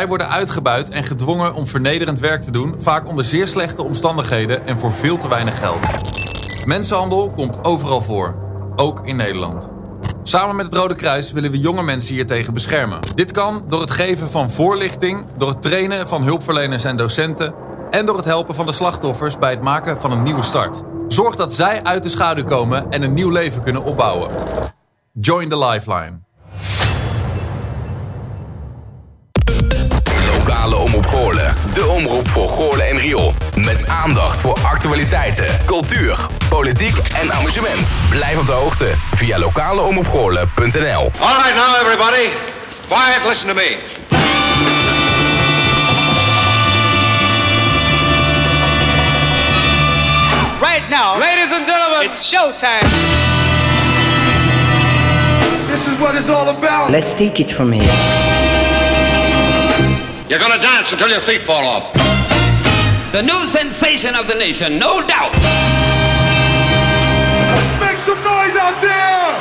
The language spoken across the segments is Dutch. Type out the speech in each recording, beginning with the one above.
Zij worden uitgebuit en gedwongen om vernederend werk te doen, vaak onder zeer slechte omstandigheden en voor veel te weinig geld. Mensenhandel komt overal voor, ook in Nederland. Samen met het Rode Kruis willen we jonge mensen hiertegen beschermen. Dit kan door het geven van voorlichting, door het trainen van hulpverleners en docenten en door het helpen van de slachtoffers bij het maken van een nieuwe start. Zorg dat zij uit de schaduw komen en een nieuw leven kunnen opbouwen. Join the Lifeline. Goorlen. De omroep voor Goorlen en Riool. Met aandacht voor actualiteiten, cultuur, politiek en amusement. Blijf op de hoogte via lokaleomroepgoorlen.nl All right, now, everybody. Quiet, listen to me. Right now, Ladies and gentlemen, it's showtime. this is what it's all about. Let's take it from here. You're gonna dance until your feet fall off. The new sensation of the nation, no doubt. Make some noise out there!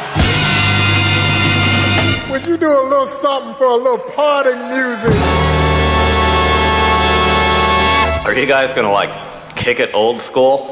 Would you do a little something for a little parting music? Are you guys gonna like kick it old school?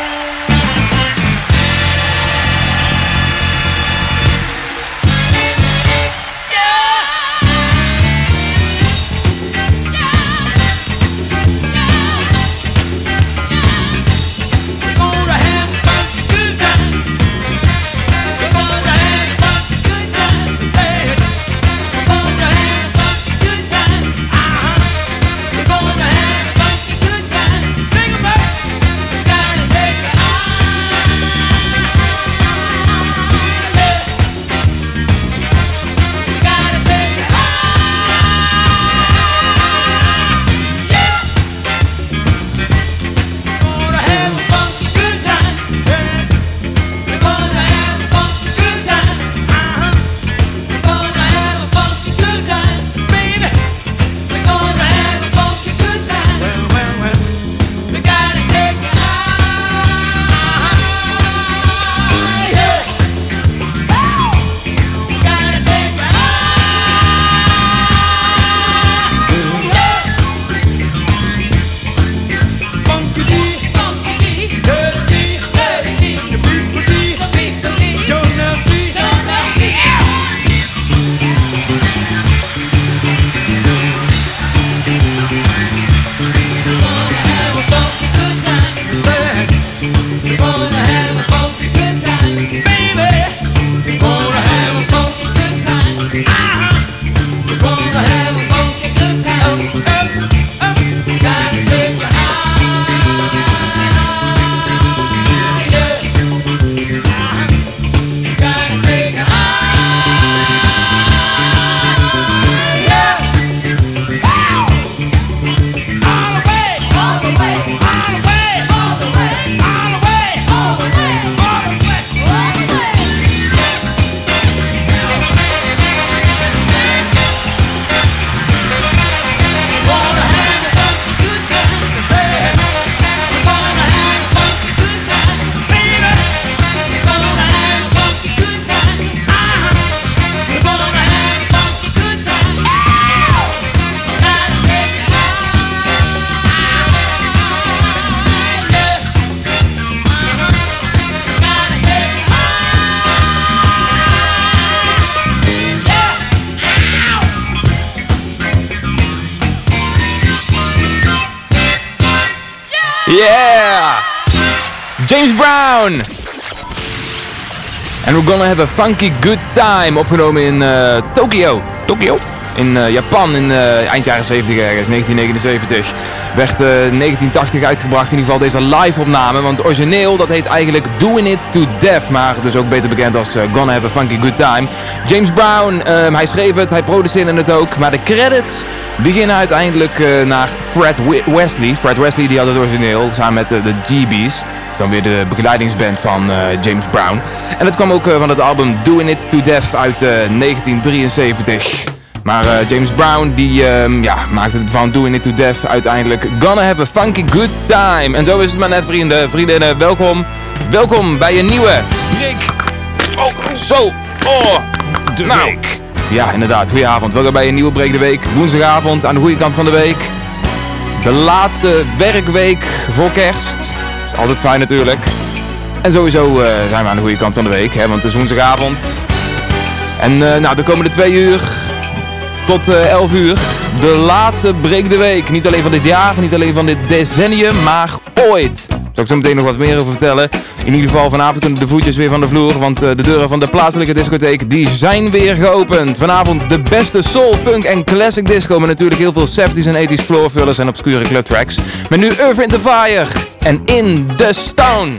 Yeah! James Brown! And we're gonna have a funky good time. Opgenomen in uh, Tokyo. Tokyo? In uh, Japan in uh, eind jaren 70 ergens, 1979. Werd 1980 uitgebracht, in ieder geval deze live opname. Want origineel, dat heet eigenlijk Doing It To Death. Maar dus ook beter bekend als Gonna Have A Funky Good Time. James Brown, um, hij schreef het, hij produceerde het ook. Maar de credits beginnen uiteindelijk naar Fred Wesley. Fred Wesley die had het origineel, samen met de GB's. Dat is dan weer de begeleidingsband van James Brown. En het kwam ook van het album Doing It To Death uit 1973. Maar eh, James Brown die ehm, ja, maakte het van Doing It To Death uiteindelijk Gonna Have A Funky Good Time. En zo is het maar net vrienden, vriendinnen, welkom. Welkom bij een nieuwe break. Oh, zo. Oh, de week. Ja, inderdaad. Goedenavond. Welkom bij een nieuwe Break de Week. Woensdagavond aan de goede kant van de week. De laatste werkweek voor kerst. Is altijd fijn natuurlijk. En sowieso eh, zijn we aan de goede kant van de week, hè, want het is woensdagavond. En eh, nou, de komende twee uur tot eh 11 uur. De laatste break de week. Niet alleen van dit jaar, niet alleen van dit decennium, maar ooit. Zal ik zo meteen nog wat meer over vertellen. In ieder geval vanavond kunnen de voetjes weer van de vloer. Want eh, de deuren van de plaatselijke discotheek die zijn weer geopend. Vanavond de beste soul, funk en classic disco. Met natuurlijk heel veel 70s en 80s floorfillers en obscure clubtracks. Met nu Earth in the Fire en In the Stone.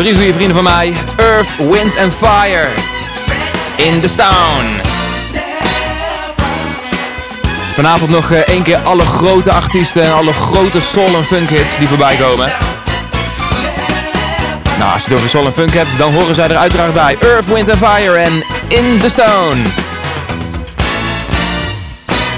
Drie goede vrienden van mij. Earth, Wind and Fire. In the Stone. Vanavond nog eh, één keer alle grote artiesten en alle grote soul en funk hits die voorbij komen. Nou, als je het over soul en funk hebt, dan horen zij er uiteraard bij. Earth, Wind and Fire en In the Stone.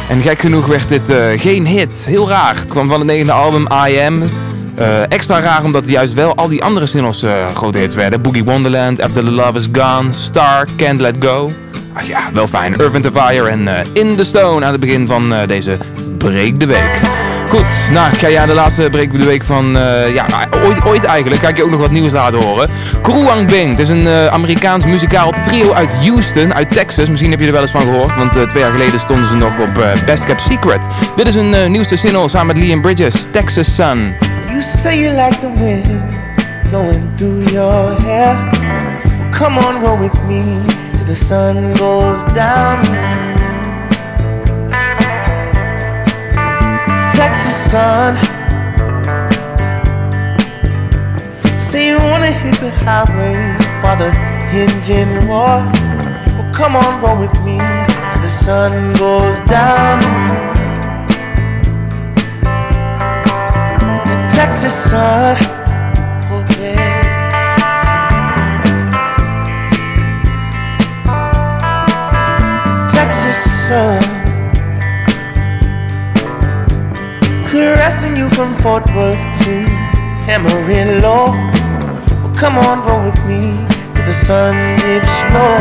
En gek genoeg werd dit eh, geen hit. Heel raar. Het kwam van het negende album I Am. Eh, extra raar omdat juist wel al die andere singles eh, grote hits werden. Boogie Wonderland, After the Love is Gone, Star, Can't Let Go. Ach ja, wel fijn. And the Fire en eh, In the Stone aan het begin van deze Break de Week. Goed, nou ga jij de laatste Break de Week van, ja, nou, ooit, ooit eigenlijk, ga ik je ook nog wat nieuws laten horen. Kruang Bing, het is een Amerikaans muzikaal trio uit Houston, uit Texas. Misschien heb je er wel eens van gehoord, want twee jaar geleden stonden ze nog op Best Kept Secret. Dit is een nieuwste single samen met Liam Bridges, Texas Sun. You say you like the wind, blowing through your hair. Well, come on, roll with me till the sun goes down. Texas sun. Say you wanna hit the highway the engine roars. Well, come on, roll with me till the sun goes down. Texas sun. Yeah. Texas sun. Caressing you from Fort Worth to Amarillo. Well, come on, roll with me till the sun dips low.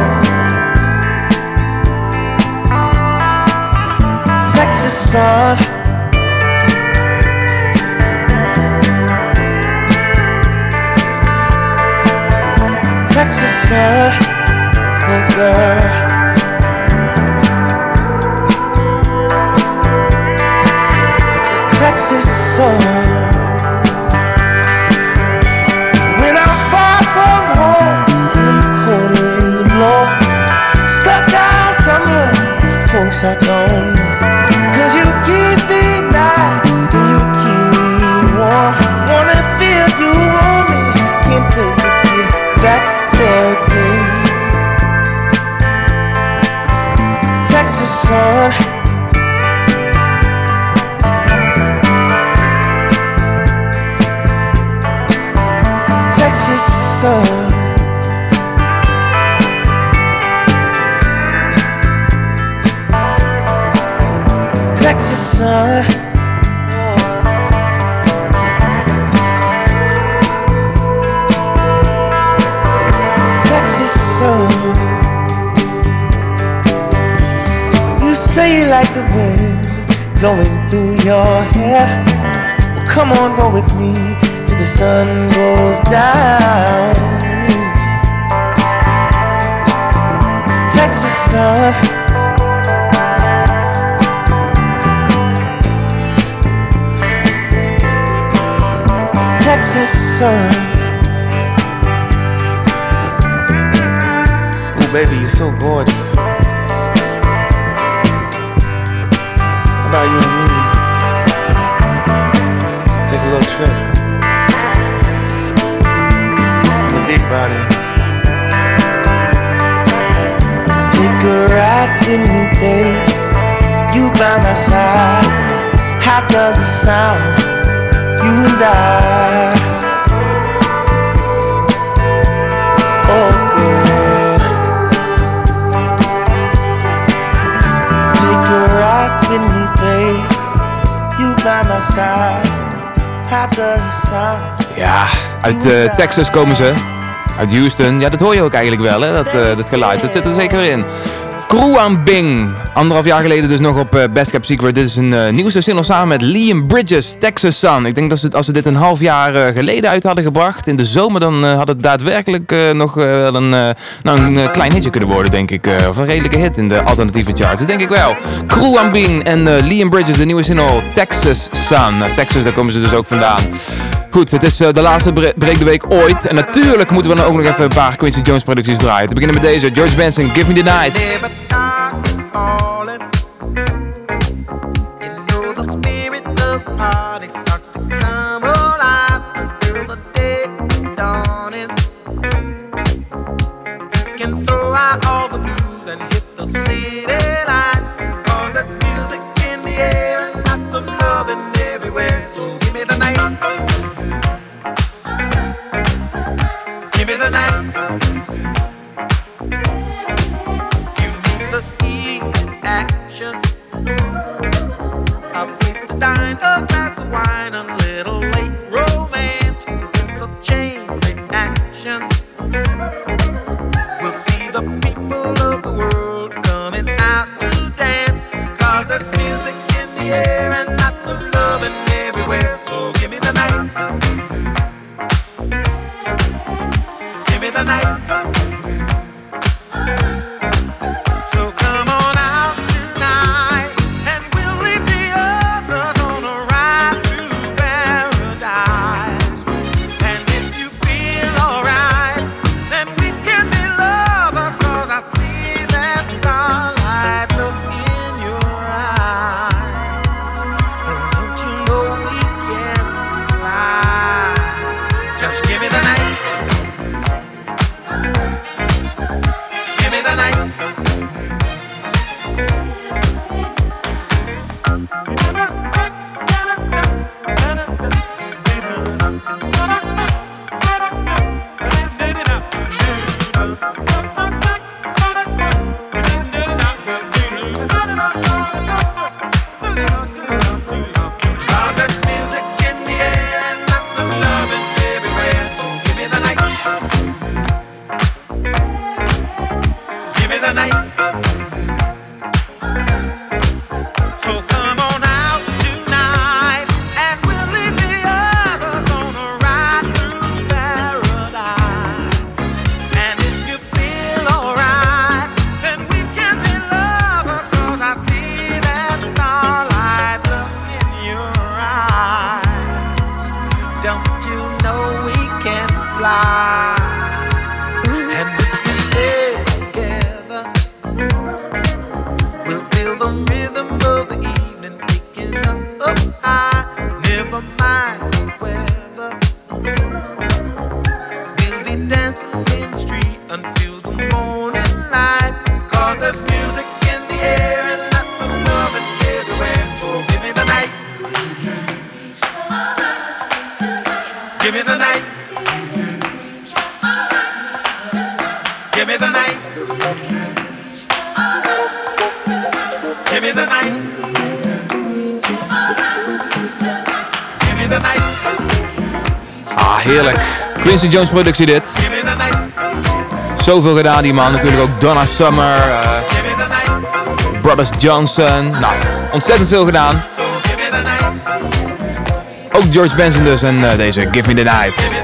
Texas sun. Texas sun, oh girl. Texas sun. When I'm far from home the cold winds blow, stuck out somewhere, folks I don't know. Blowing through your hair. Well, come on, roll with me till the sun goes down. Texas sun. Texas sun. Oh, baby, you're so gorgeous. About you and me? Take a little trip. In the big body. Take a ride with me, babe. You by my side. How does it sound? You and I. Ja, uit eh, Texas komen ze. Uit Houston. Ja, dat hoor je ook eigenlijk wel, hè? Dat, eh, dat geluid. Dat zit er zeker in. Kruan Bing. Anderhalf jaar geleden dus nog op eh, Best Kept Secret. Dit is een eh, nieuwste single samen met Liam Bridges, Texas Sun. Ik denk dat ze, als ze dit een half jaar eh, geleden uit hadden gebracht, in de zomer, dan had het daadwerkelijk nog wel een, nou, een klein hitje kunnen worden, denk ik. of een redelijke hit in de alternatieve charts. Dat denk ik wel. Kruan Bing en Liam Bridges, de nieuwe single Texas Sun. Texas, daar komen ze dus ook vandaan. Goed, het is de laatste bre- break de week ooit. En natuurlijk moeten we dan ook nog even een paar Quincy Jones producties draaien. Te beginnen met deze, George Benson, Give Me The Night. Jones productie dit. Zoveel gedaan die man. Natuurlijk ook Donna Summer, eh. Brothers Johnson. Nou, ontzettend veel gedaan. Ook George Benson dus en eh, deze Give Me The Night.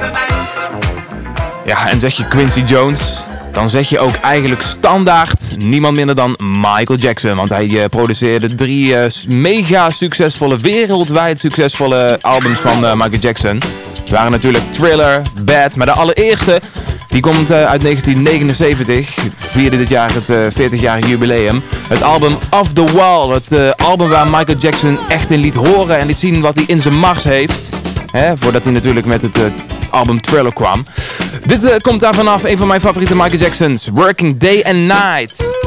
Ja, en zeg je Quincy Jones, dan zeg je ook eigenlijk standaard niemand minder dan Michael Jackson. Want hij eh, produceerde drie mega succesvolle, wereldwijd succesvolle albums van Michael Jackson. Het waren natuurlijk Thriller, Bad, maar de allereerste die komt eh, uit 1979. Vierde dit jaar het eh 40-jarige jubileum. Het album Off The Wall. Het eh, album waar Michael Jackson echt in liet horen en liet zien wat hij in zijn mars heeft. Voordat hij natuurlijk met het eh, album Thriller kwam. Dit eh, komt daar vanaf, een van mijn favoriete Michael Jacksons. Working Day and Night.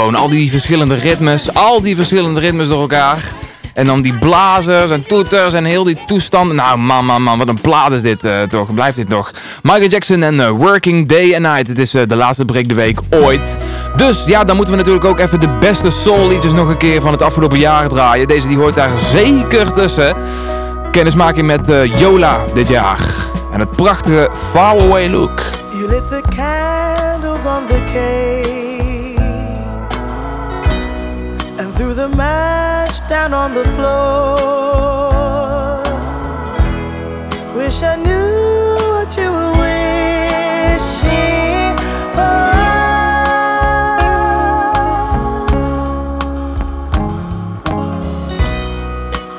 Al die verschillende ritmes, al die verschillende ritmes door elkaar. En dan die blazers en toeters en heel die toestanden. Nou man, man, man, wat een plaat is dit eh, toch. Blijft dit nog. Michael Jackson en eh, Working Day and Night. Het is eh, de laatste break de week ooit. Dus ja, dan moeten we natuurlijk ook even de beste soul liedjes nog een keer van het afgelopen jaar draaien. Deze die hoort daar zeker tussen. Kennismaking met Yola dit jaar. En het prachtige Far Away Look. You lit the candles on the cave the match down on the floor. Wish I knew what you were wishing for.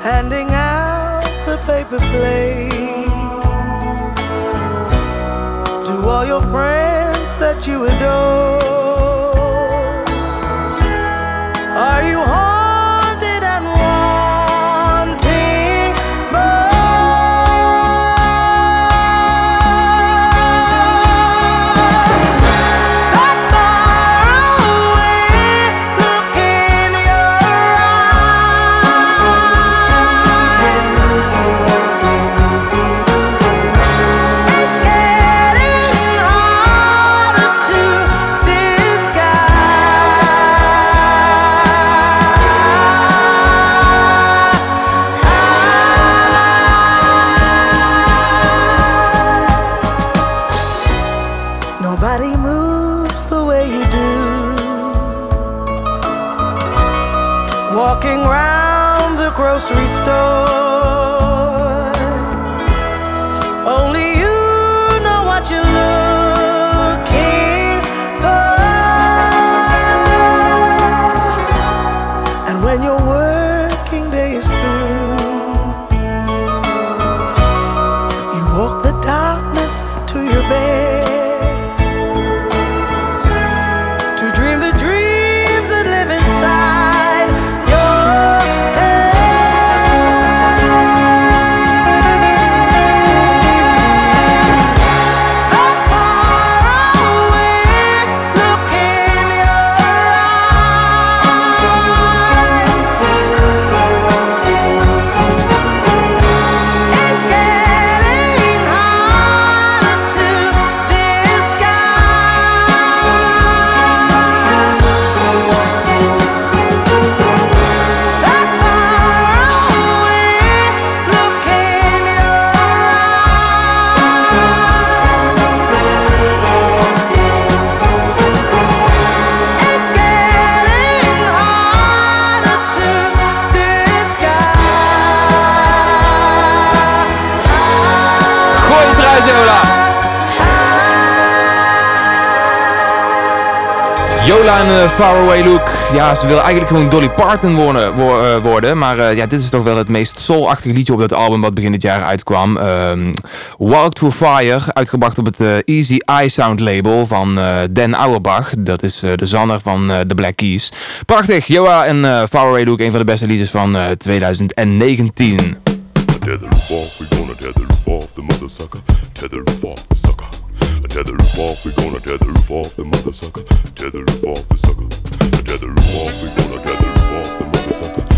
Handing out the paper plates to all your friends that you adore. Yola en uh, Faraway Look. Ja, ze wil eigenlijk gewoon Dolly Parton worden, wo- eh, worden maar eh, ja, dit is toch wel het meest soul-achtige liedje op dat album wat begin dit jaar uitkwam. Ehm Walk Through Fire, uitgebracht op het eh, Easy Eye Sound label van eh, Dan Auerbach. Dat is eh, de zanger van eh, The Black Keys. Prachtig, Yola en Faraway Look, een van de beste liedjes van eh, 2019. Tether off, we gonna tether off the mother sucker. Tether off the A tether roof off, we gonna tether roof off the mother sucker. Tether roof off the sucker. A tether roof off, we gonna tether roof off the mother sucker.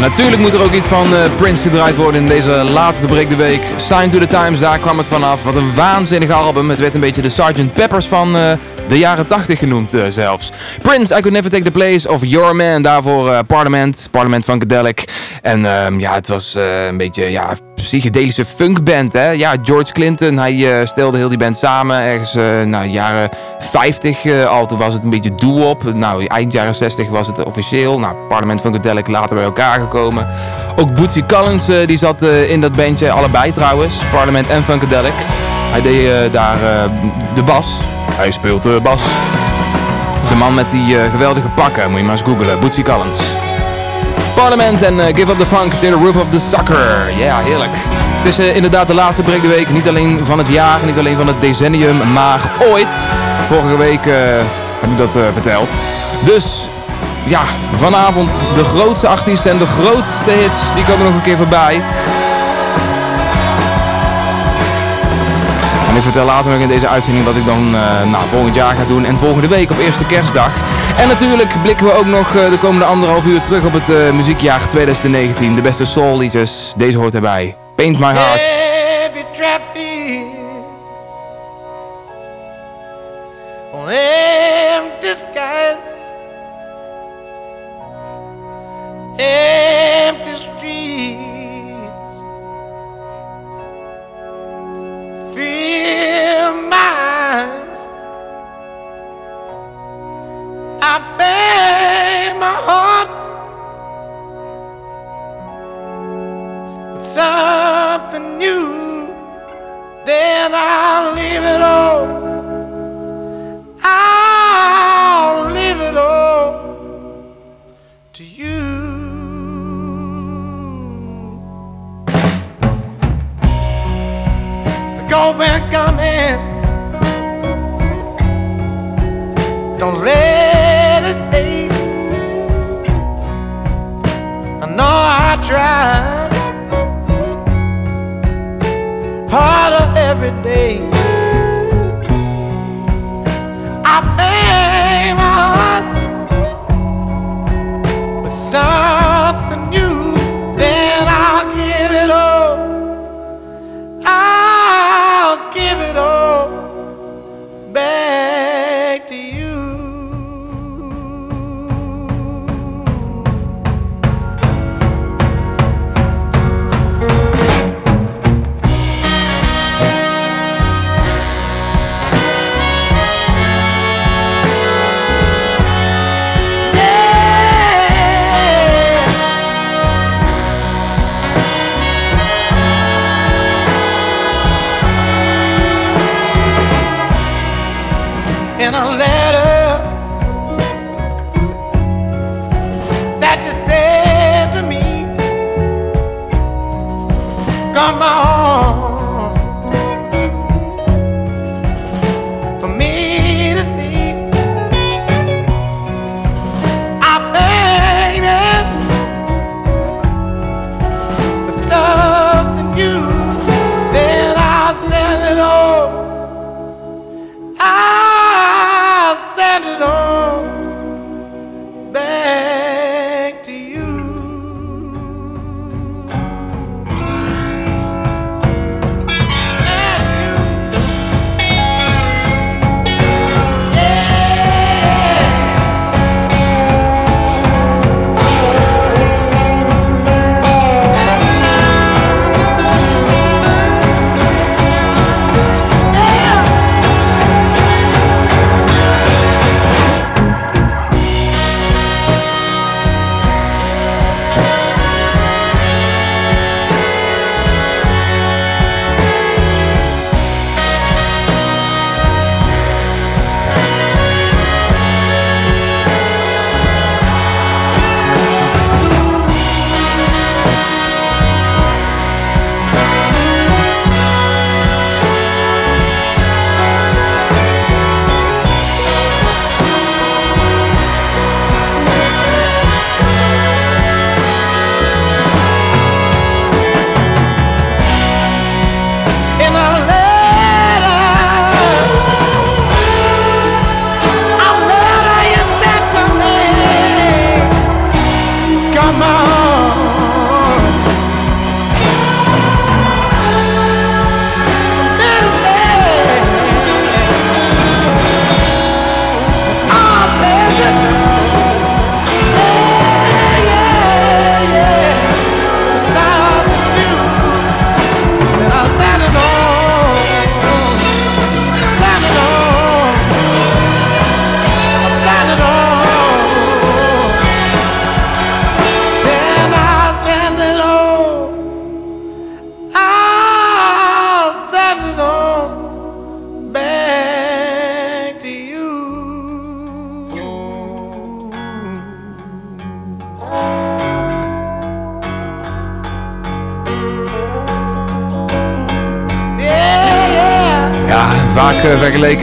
natuurlijk moet er ook iets van uh, Prince gedraaid worden in deze laatste break de week. Sign to the Times, daar kwam het vanaf. Wat een waanzinnig album. Het werd een beetje de Sgt. Peppers van eh, de jaren 80 genoemd eh, zelfs. Prince, I Could Never Take the Place of Your Man. Daarvoor Parliament, Parliament Funkadelic. En ehm, ja, het was een beetje ja, psychedelische funkband. Hè? Ja, George Clinton, hij eh, stelde heel die band samen ergens eh nou, jaren 50 eh, al. Toen was het een beetje doe-op. Nou, eind jaren 60 was het officieel. Nou, Parlement Funkadelic later bij elkaar gekomen. Ook Bootsy Collins, die zat in dat bandje, allebei trouwens. Parlement en Funkadelic. Hij deed daar de bas. Hij speelt de bas. De man met die geweldige pakken, moet je maar eens googlen. Bootsy Collins. Parlement en eh, Give Up The Funk to the Roof of the Sucker. Ja, heerlijk. Het is eh, inderdaad de laatste break de week. Niet alleen van het jaar, niet alleen van het decennium, maar ooit. Vorige week eh, heb ik dat verteld. Dus ja, vanavond de grootste artiesten en de grootste hits, die komen nog een keer voorbij. En ik vertel later nog in deze uitzending wat ik dan eh, nou, volgend jaar ga doen. En volgende week op eerste kerstdag. En natuurlijk blikken we ook nog eh, de komende anderhalf uur terug op het eh, muziekjaar 2019. De beste soulliedjes. Deze hoort erbij. Paint My Heart. Heavy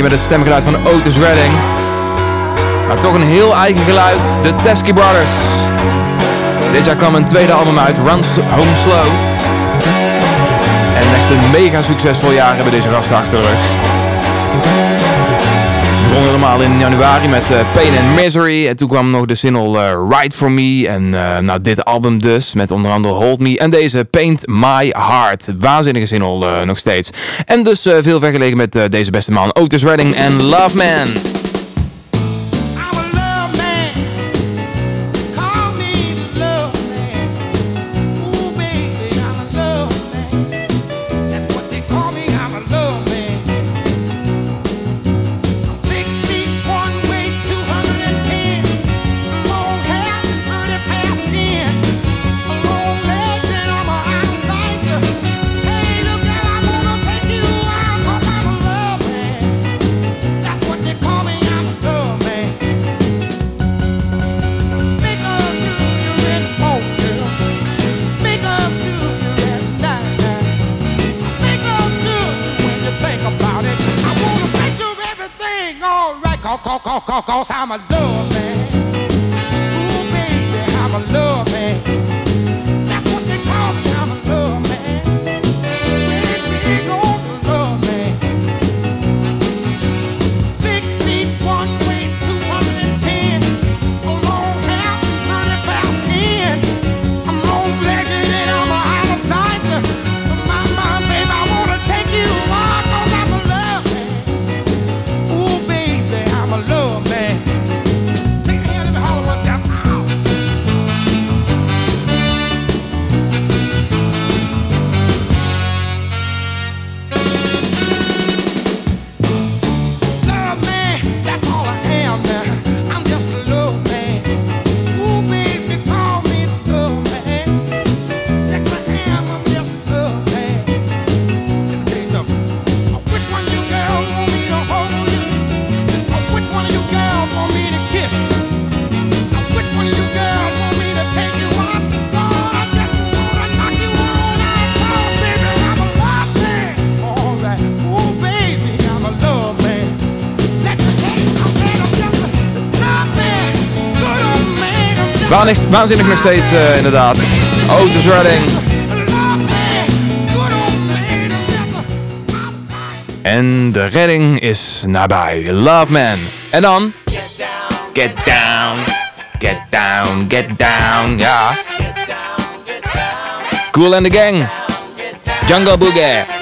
met het stemgeluid van Otis Redding. Maar toch een heel eigen geluid, de Teskey Brothers. Dit jaar kwam een tweede album uit, Runs Home Slow. En echt een mega succesvol jaar hebben deze gasten achter de rug. Begon helemaal in januari met eh, Pain and Misery. En toen kwam nog de single eh, Ride For Me. En eh, nou, dit album dus, met onder andere Hold Me. En deze Paint My Heart. Waanzinnige single nog steeds. En dus veel vergeleken met deze beste man, Otis Redding en Love Man. Waanzinnig, waanzinnig nog steeds, eh, inderdaad. Otis Redding. En de redding is nabij. Love Man. En dan? Get down. Get down. Get down. Ja. Cool and the Gang. Jungle Boogie.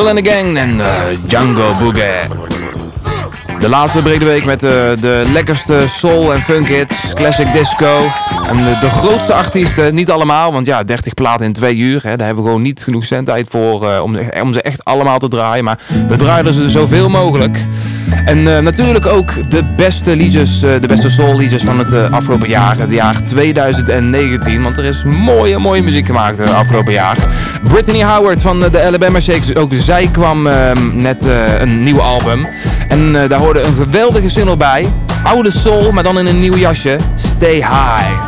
Cool and the Gang en eh, Django Boogie. De laatste break de week met de, de lekkerste soul en funk hits, classic disco. En de, grootste artiesten, niet allemaal, want ja, 30 platen in twee uur. Hè, daar hebben we gewoon niet genoeg zendtijd voor eh, om, om ze echt allemaal te draaien. Maar we draaien ze zoveel mogelijk. En eh, natuurlijk ook de beste liedjes, eh, de beste soul liedjes van het eh, afgelopen jaar, het jaar 2019. Want er is mooie, mooie muziek gemaakt het afgelopen jaar. Brittany Howard van eh, de Alabama Shakes, ook zij kwam ehm, net eh, een nieuw album. En eh, daar hoorde een geweldige single bij. Oude soul, maar dan in een nieuw jasje. Stay High.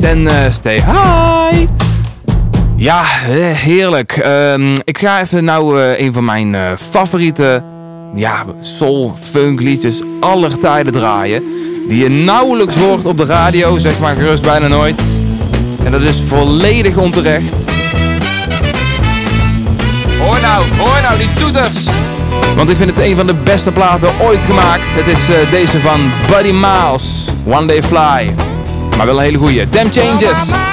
En eh, Stay High. Ja, eh, heerlijk. Ehm, ik ga even nou eh, een van mijn favoriete ja, soul funk liedjes aller tijden draaien. Die je nauwelijks hoort op de radio, zeg maar gerust bijna nooit. En dat is volledig onterecht. Hoor nou, hoor nou die toeters. Want ik vind het een van de beste platen ooit gemaakt. Het is deze van Buddy Miles, One Day Fly. Maar wel een hele goeie. Damn Changes.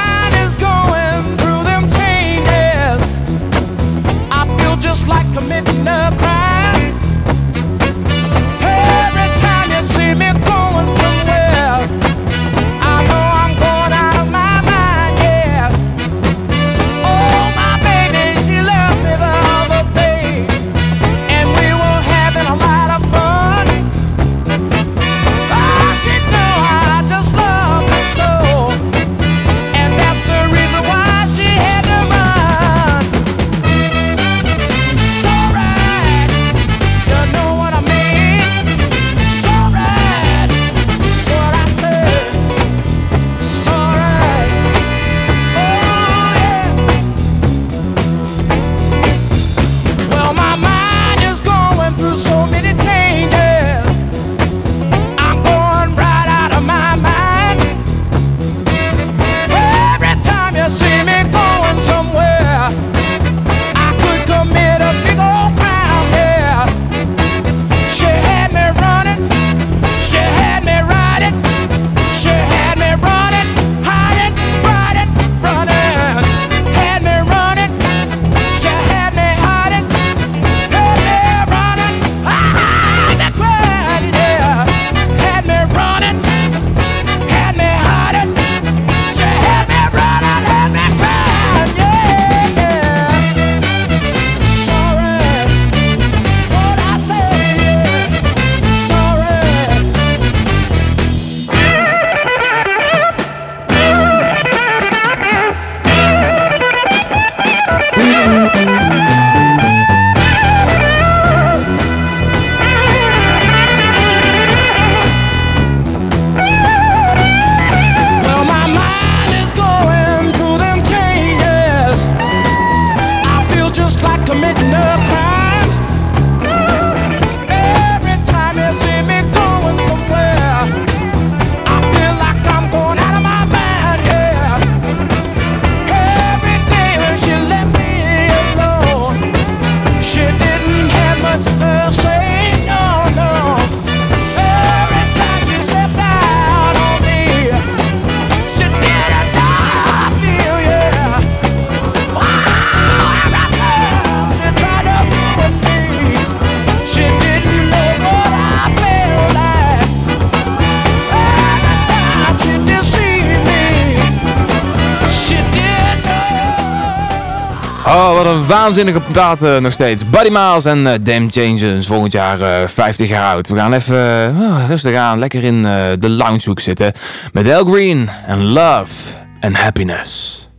Oh, wat een waanzinnige plaat eh, nog steeds. Buddy Miles en eh, Damn Changes. Volgend jaar eh, 50 jaar oud. We gaan even eh, rustig aan. Lekker in de loungehoek zitten. Met Al Green en Love and Happiness.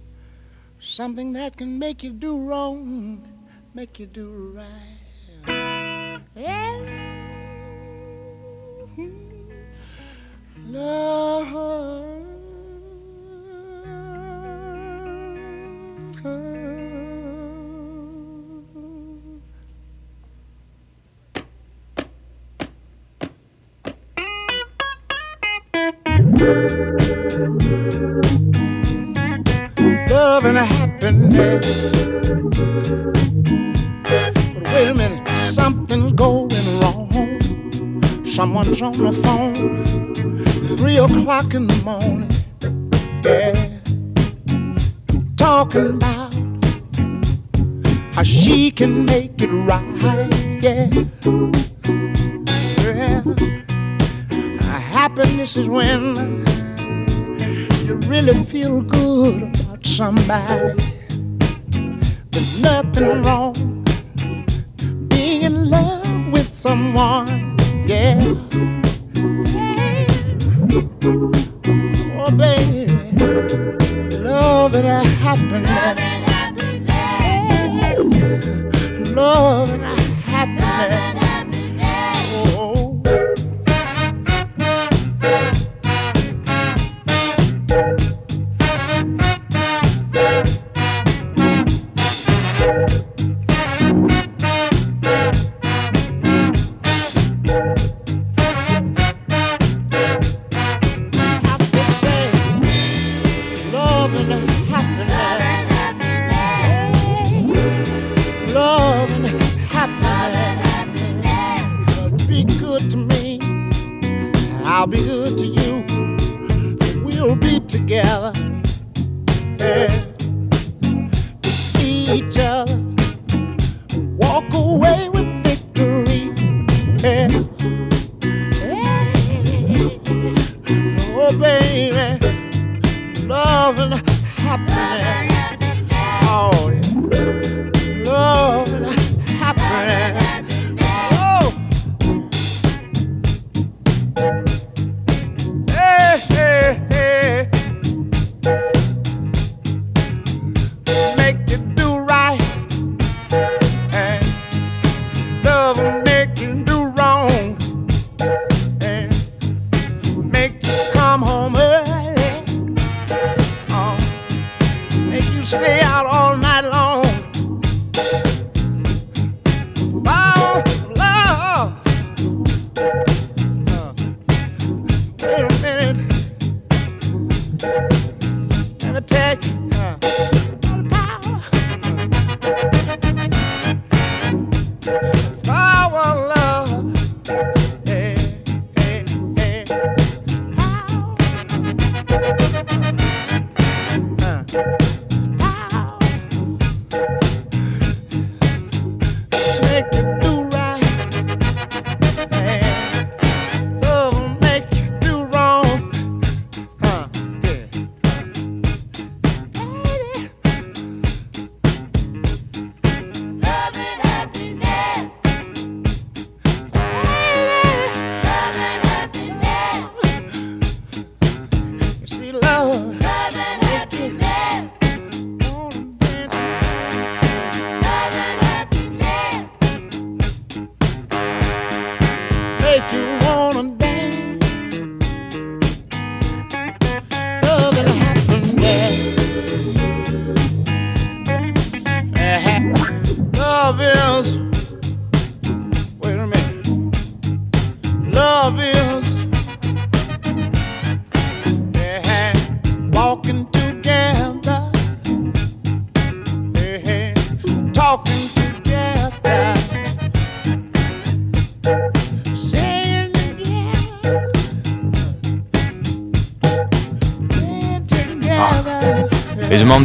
Something that can make you do wrong, make you do right. Yeah. Love. Love and happiness. But wait a minute, something's going wrong. Someone's on the phone, three o'clock in the morning. Yeah, talking about how she can make it right. Yeah, yeah. Happiness is when you really feel good about somebody. There's nothing wrong being in love with someone. Yeah. Oh, baby, love and happiness. Love and happiness.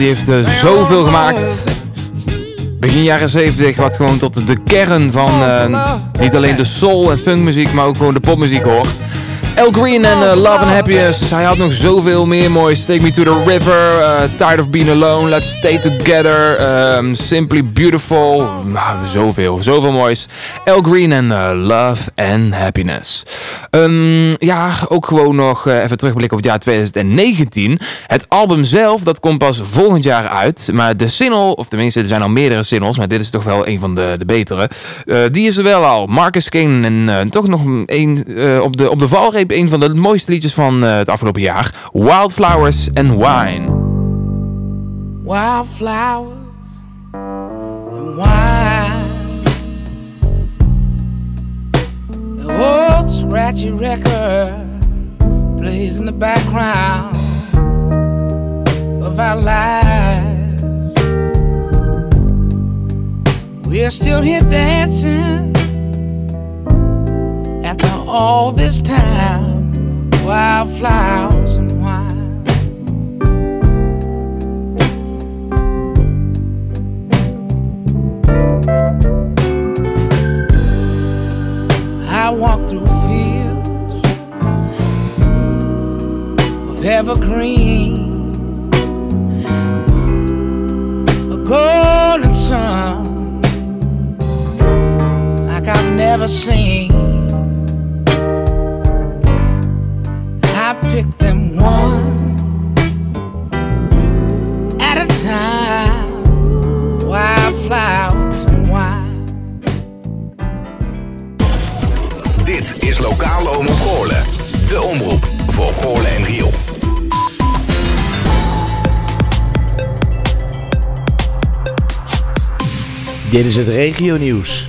Die heeft eh, zoveel gemaakt. Begin jaren 70, wat gewoon tot de kern van eh, niet alleen de soul en funkmuziek, maar ook gewoon de popmuziek hoort. El Green en eh, Love and Happiness. Hij had nog zoveel meer moois. Take Me to the River, eh, Tired of Being Alone, Let's Stay Together, ehm, Simply Beautiful. Nou, zoveel, zoveel moois. El Green en eh, Love and Happiness. Ehm, ja, ook gewoon nog even terugblikken op het jaar 2019. Het album zelf, dat komt pas volgend jaar uit. Maar de single, of tenminste er zijn al meerdere singles, maar dit is toch wel een van de, de betere. Die is er wel al. Marcus King en toch nog een, op, de, op de valreep een van de mooiste liedjes van eh, het afgelopen jaar. Wildflowers and Wine. wildflowers and wine. The old scratchy record plays in the background of our lives. We're still here dancing all this time. Wildflowers and wine. I walk through fields of evergreen, a golden sun like I've never seen. Pick them one at a time, wildflowers and wine. Dit is Lokale Omroep Goorlen. De omroep voor Goorlen en Riel. Dit is het regionieuws.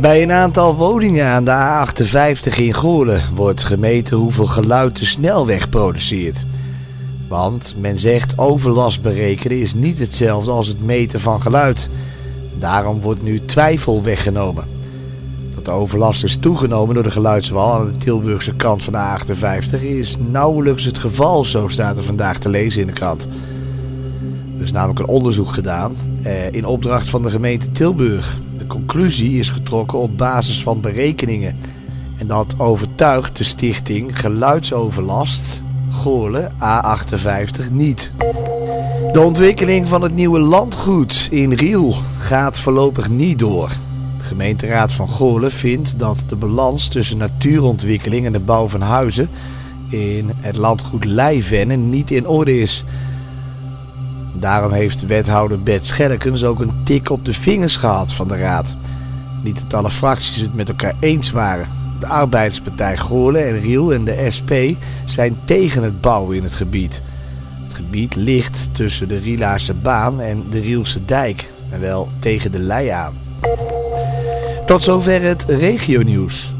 Bij een aantal woningen aan de A58 in Goorlen wordt gemeten hoeveel geluid de snelweg produceert. Want men zegt overlast berekenen is niet hetzelfde als het meten van geluid. Daarom wordt nu twijfel weggenomen. Dat overlast is toegenomen door de geluidswal aan de Tilburgse kant van de A58 is nauwelijks het geval, zo staat er vandaag te lezen in de krant. Er is namelijk een onderzoek gedaan eh, in opdracht van de gemeente Tilburg. De conclusie is getrokken op basis van berekeningen. En dat overtuigt de stichting Geluidsoverlast Goorlen A58 niet. De ontwikkeling van het nieuwe landgoed in Riel gaat voorlopig niet door. De gemeenteraad van Goorlen vindt dat de balans tussen natuurontwikkeling en de bouw van huizen in het landgoed Leijvenne niet in orde is. Daarom heeft wethouder Bert Scherkens ook een tik op de vingers gehad van de raad. Niet dat alle fracties het met elkaar eens waren. De Arbeiderspartij Goorlen en Riel en de SP zijn tegen het bouwen in het gebied. Het gebied ligt tussen de Rielaarse baan en de Rielse dijk. En wel tegen de lei aan. Tot zover het regionieuws.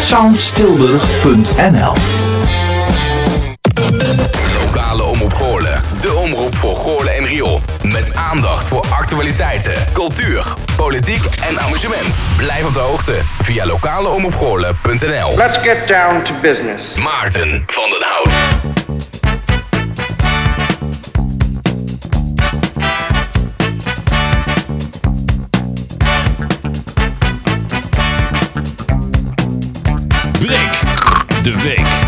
Soundstilburg.nl De omroep voor Goorlen en Riool. Met aandacht voor actualiteiten, cultuur, politiek en amusement. Blijf op de hoogte via lokaleomroepgoorlen.nl Let's get down to business. Maarten van den Hout. Break de week.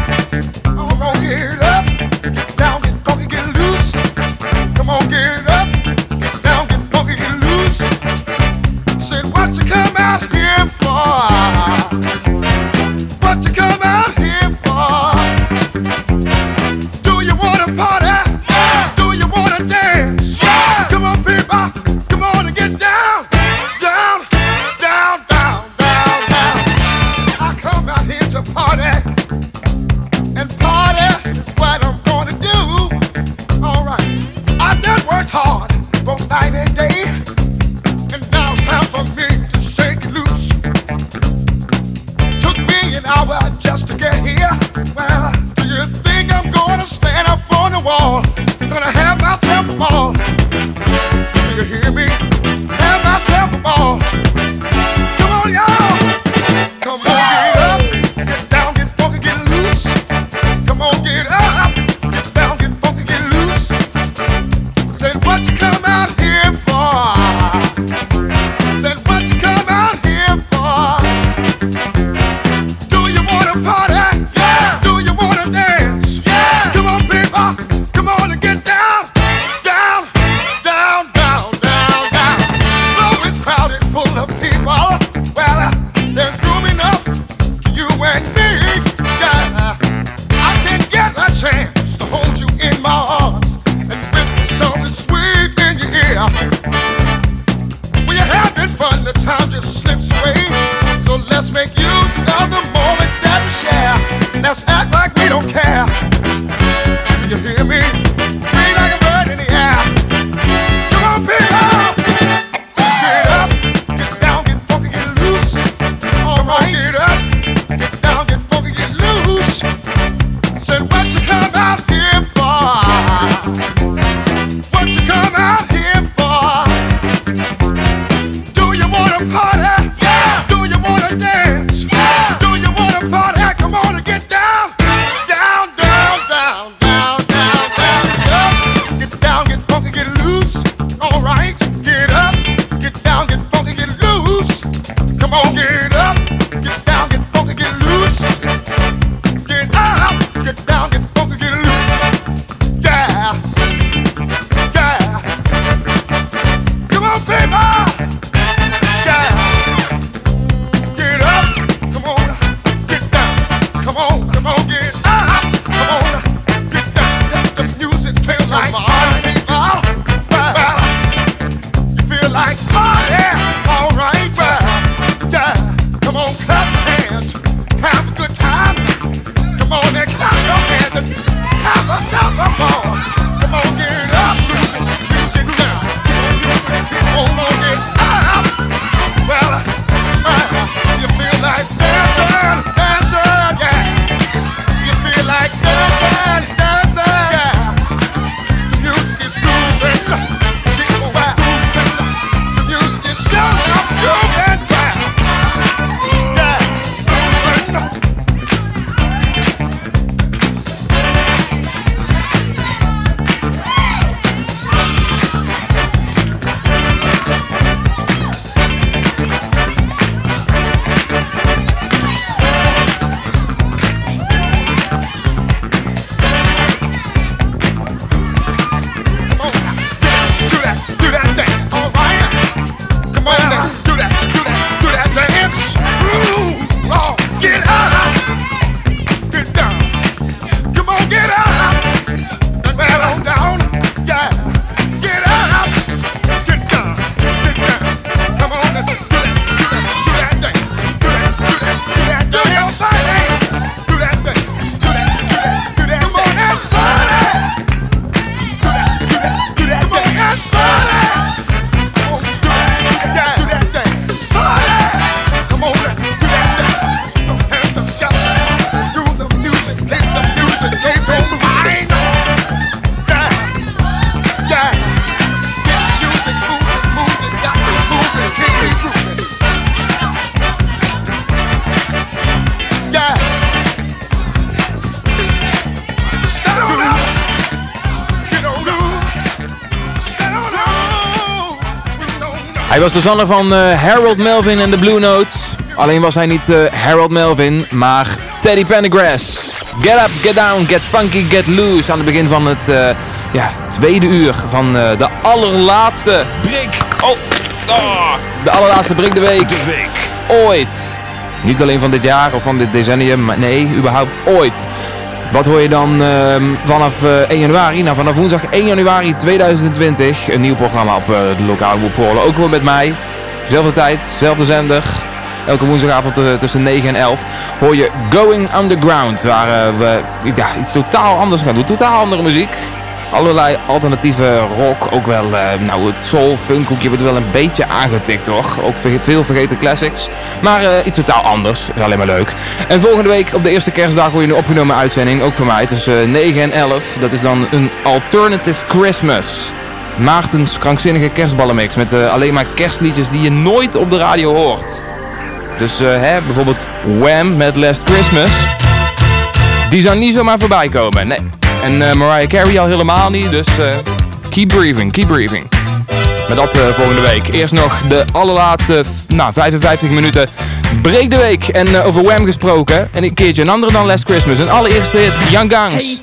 Was de zanger van eh, Harold Melvin en de Blue Notes. Alleen was hij niet eh, Harold Melvin, maar Teddy Pendergrass. Get up, get down, get funky, get loose. Aan het begin van het eh, ja, tweede uur van de allerlaatste Brik. Oh. Ah. De allerlaatste Brik de Week. De week. Ooit. Niet alleen van dit jaar of van dit decennium, maar nee, überhaupt ooit. Wat hoor je dan ehm, vanaf eh, 1 januari? Nou, vanaf woensdag 1 januari 2020. Een nieuw programma op eh, de lokale Woepolen. Ook gewoon met mij. Zelfde tijd, zelfde zender. Elke woensdagavond eh, tussen 9 en 11 hoor je Going Underground. Waar eh, we ja, iets totaal anders gaan doen. Totaal andere muziek. Allerlei alternatieve rock. Ook wel, eh, nou het soul, funkhoekje wordt wel een beetje aangetikt toch. Ook ve- veel vergeten classics. Maar eh, iets totaal anders. Is alleen maar leuk. En volgende week op de eerste kerstdag hoor je een opgenomen uitzending. Ook voor mij tussen 9 en 11. Dat is dan een Alternative Christmas. Maartens krankzinnige kerstballenmix. Met eh, alleen maar kerstliedjes die je nooit op de radio hoort. Dus eh, hè, bijvoorbeeld Wham met Last Christmas. Die zou niet zomaar voorbij komen. Nee. En eh, Mariah Carey al helemaal niet. Dus eh, keep breathing, keep breathing. Maar dat eh, volgende week. Eerst nog de allerlaatste nou, 55 minuten. Breek de week. En over Wham gesproken. En een keertje een andere dan Last Christmas. Een allereerste hit. Young Guns.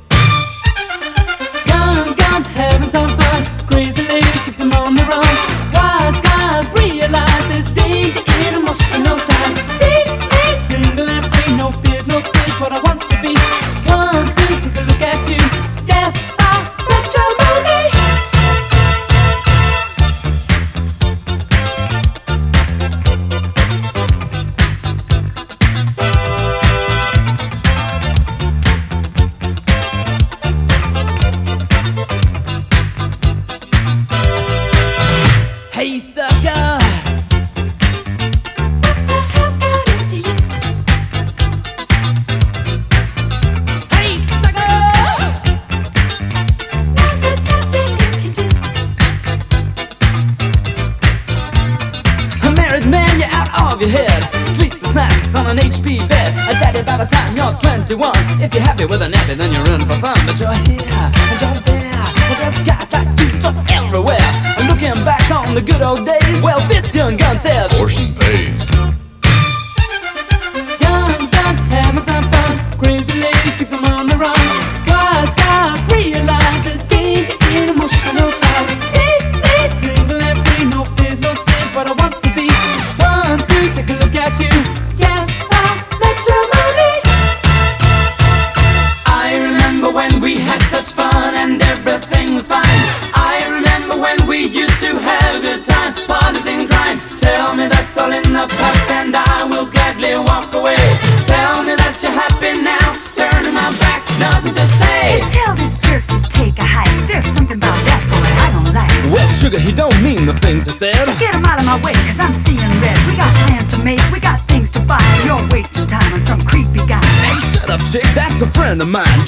Happy with a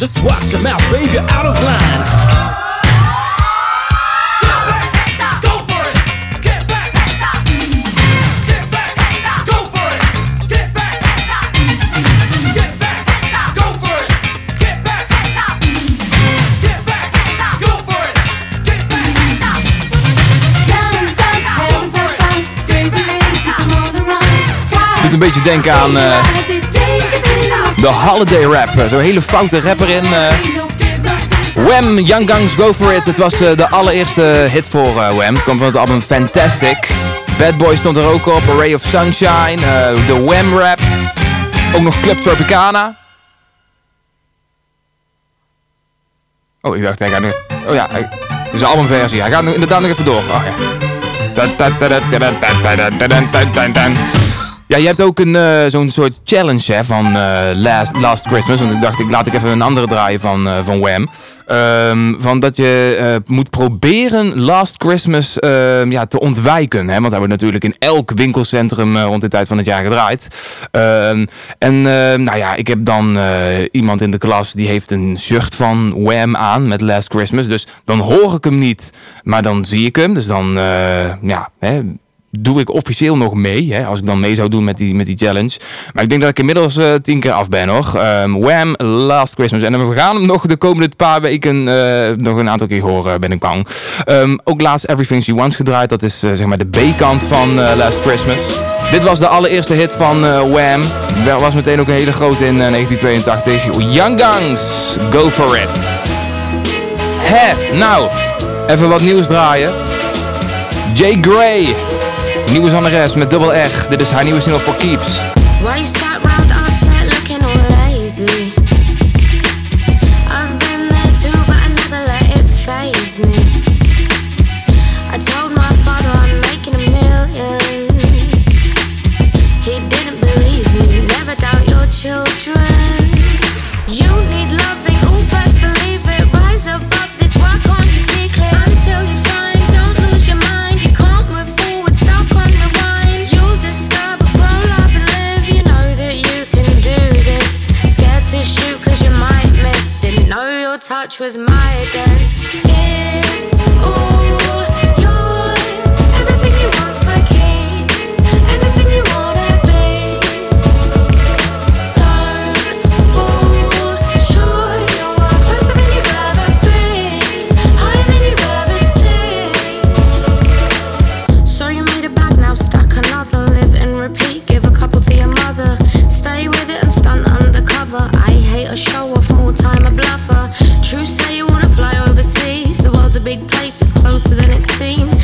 Just watch your mouth, baby, out of line. Een beetje denken aan eh, de Holiday Rap. Eh, Zo'n hele foute rapper in. eh Wham! Young Guns Go For It. Het was eh, de allereerste hit voor Wham. Het kwam van het album Fantastic. Bad Boy stond er ook op. Ray of Sunshine. De Wham Rap. Ook nog Club Tropicana. Oh, ik dacht, hij gaat nog... Oh ja, hij- is een albumversie. Hij gaat nog, inderdaad nog even door. Oh, ja. Ja, je hebt ook een eh, zo'n soort challenge hè, van eh, last, last Christmas. Want ik dacht, ik laat ik even een andere draaien van, uh, van Wham. Ehm, van dat je moet proberen Last Christmas ehm, ja, te ontwijken. Hè? Want hij wordt natuurlijk in elk winkelcentrum rond de tijd van het jaar gedraaid. Ehm, en nou ja, ik heb dan iemand in de klas die heeft een zucht van Wham aan met Last Christmas. Dus dan hoor ik hem niet, maar dan zie ik hem. Dus dan ja, hè, doe ik officieel nog mee. Hè, als ik dan mee zou doen met die, met die challenge. Maar ik denk dat ik inmiddels eh, tien keer af ben hoor. Ehm, Wham! Last Christmas. En we gaan hem nog de komende paar weken eh, nog een aantal keer horen, ben ik bang. Ehm, ook laatst Everything She Wants gedraaid. Dat is eh, zeg maar de B-kant van eh, Last Christmas. Dit was de allereerste hit van eh, Wham! Dat was meteen ook een hele grote in eh, 1982. Young Guns, go for it. Hè, nou, even wat nieuws draaien. Jay Gray, nieuwe zangeres met dubbel R. Dit is haar nieuwe single for Keeps. Touch was my guess. It's closer than it seems.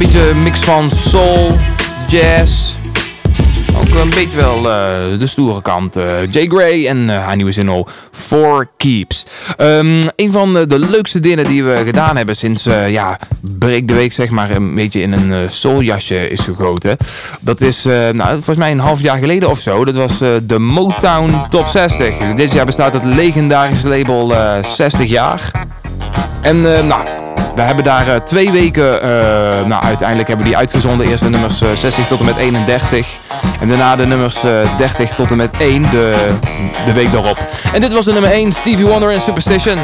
Een mix van soul, jazz. Ook een beetje wel eh, de stoere kant. eh, Jay Gray en eh, haar nieuwe single Four Keeps. Ehm, een van de, leukste dingen die we gedaan hebben sinds ja, Break de Week zeg maar een beetje in een souljasje is gegoten. Dat is nou, volgens mij een half jaar geleden of zo. Dat was de Motown Top 60. Dit jaar bestaat het legendarische label eh, 60 jaar. En nou, we hebben daar eh, twee weken, eh, nou uiteindelijk hebben we die uitgezonden. Eerst de nummers eh, 60 tot en met 31. En daarna de nummers eh, 30 tot en met 1 de, de week daarop. En dit was de nummer 1, Stevie Wonder en Superstition.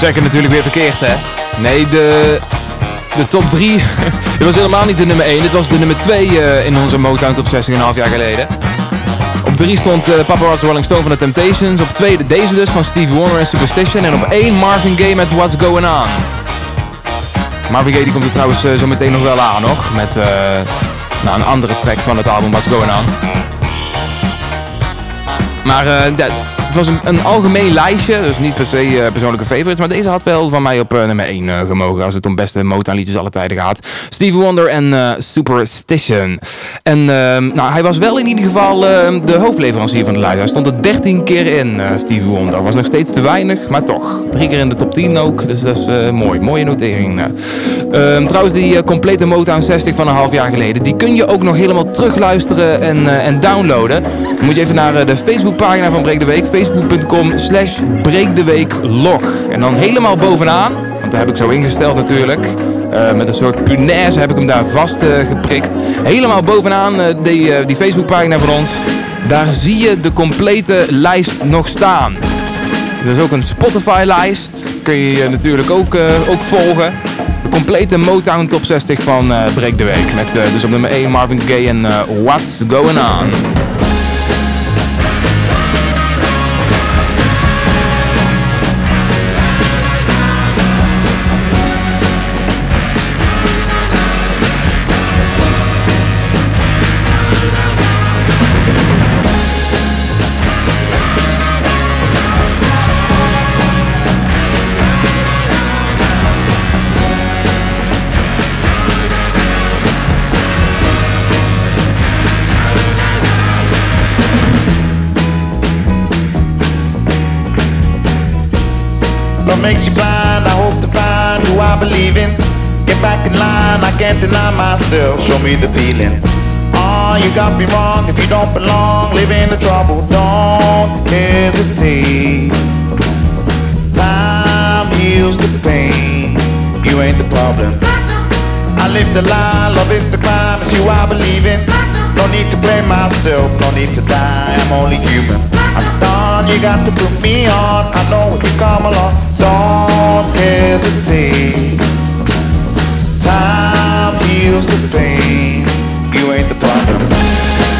Zeg het natuurlijk weer verkeerd hè. Nee, de, de top 3. dit was helemaal niet de nummer 1. Dit was de nummer 2 eh, in onze Motown Top 60 een half jaar geleden. Op 3 stond eh, Papa Was the Rolling Stone van de Temptations. Op 2 de deze dus van Stevie Wonder en Superstition. En op 1 Marvin Gaye met What's Going On. Marvin Gaye die komt er trouwens eh, zo meteen nog wel aan nog. Met nou, een andere track van het album What's Going On. Maar ja, het was een, een algemeen lijstje, dus niet per se eh, persoonlijke favorites. Maar deze had wel van mij op eh, nummer 1 eh, gemogen als het om beste Motown liedjes alle tijden gaat. Stevie Wonder en Superstition. En ehm, nou, hij was wel in ieder geval ehm, de hoofdleverancier van de lijst. Hij stond er 13 keer in, Stevie Wonder. Was nog steeds te weinig, maar toch. Drie keer in de top 10 ook, dus dat is mooi. Mooie notering. eh. Ehm, trouwens, die complete Motown 60 van een half jaar geleden, die kun je ook nog helemaal terugluisteren en, en downloaden. Dan moet je even naar de Facebookpagina van Breek de Week, facebook.com slash breekdeweeklog. En dan helemaal bovenaan, want daar heb ik zo ingesteld natuurlijk, eh, met een soort punaise heb ik hem daar vast eh, geprikt. Helemaal bovenaan eh, die, die Facebookpagina van ons, daar zie je de complete lijst nog staan. Er is ook een Spotify-lijst. Kun je natuurlijk ook, ook volgen. De complete Motown Top 60 van eh Breek de Week. Met dus op nummer 1 Marvin Gaye en What's Going On. Makes you blind? I hope to find who I believe in. Get back in line, I can't deny myself. Show me the feeling. Oh, you got me wrong. If you don't belong, live in the trouble. Don't hesitate. Time heals the pain. You ain't the problem. I live the lie, love is the crime. It's you I believe in. No need to blame myself, no need to die. I'm only human. I'm done, you got to put me on. I know if you come along, don't hesitate. Time heals the pain. You ain't the problem.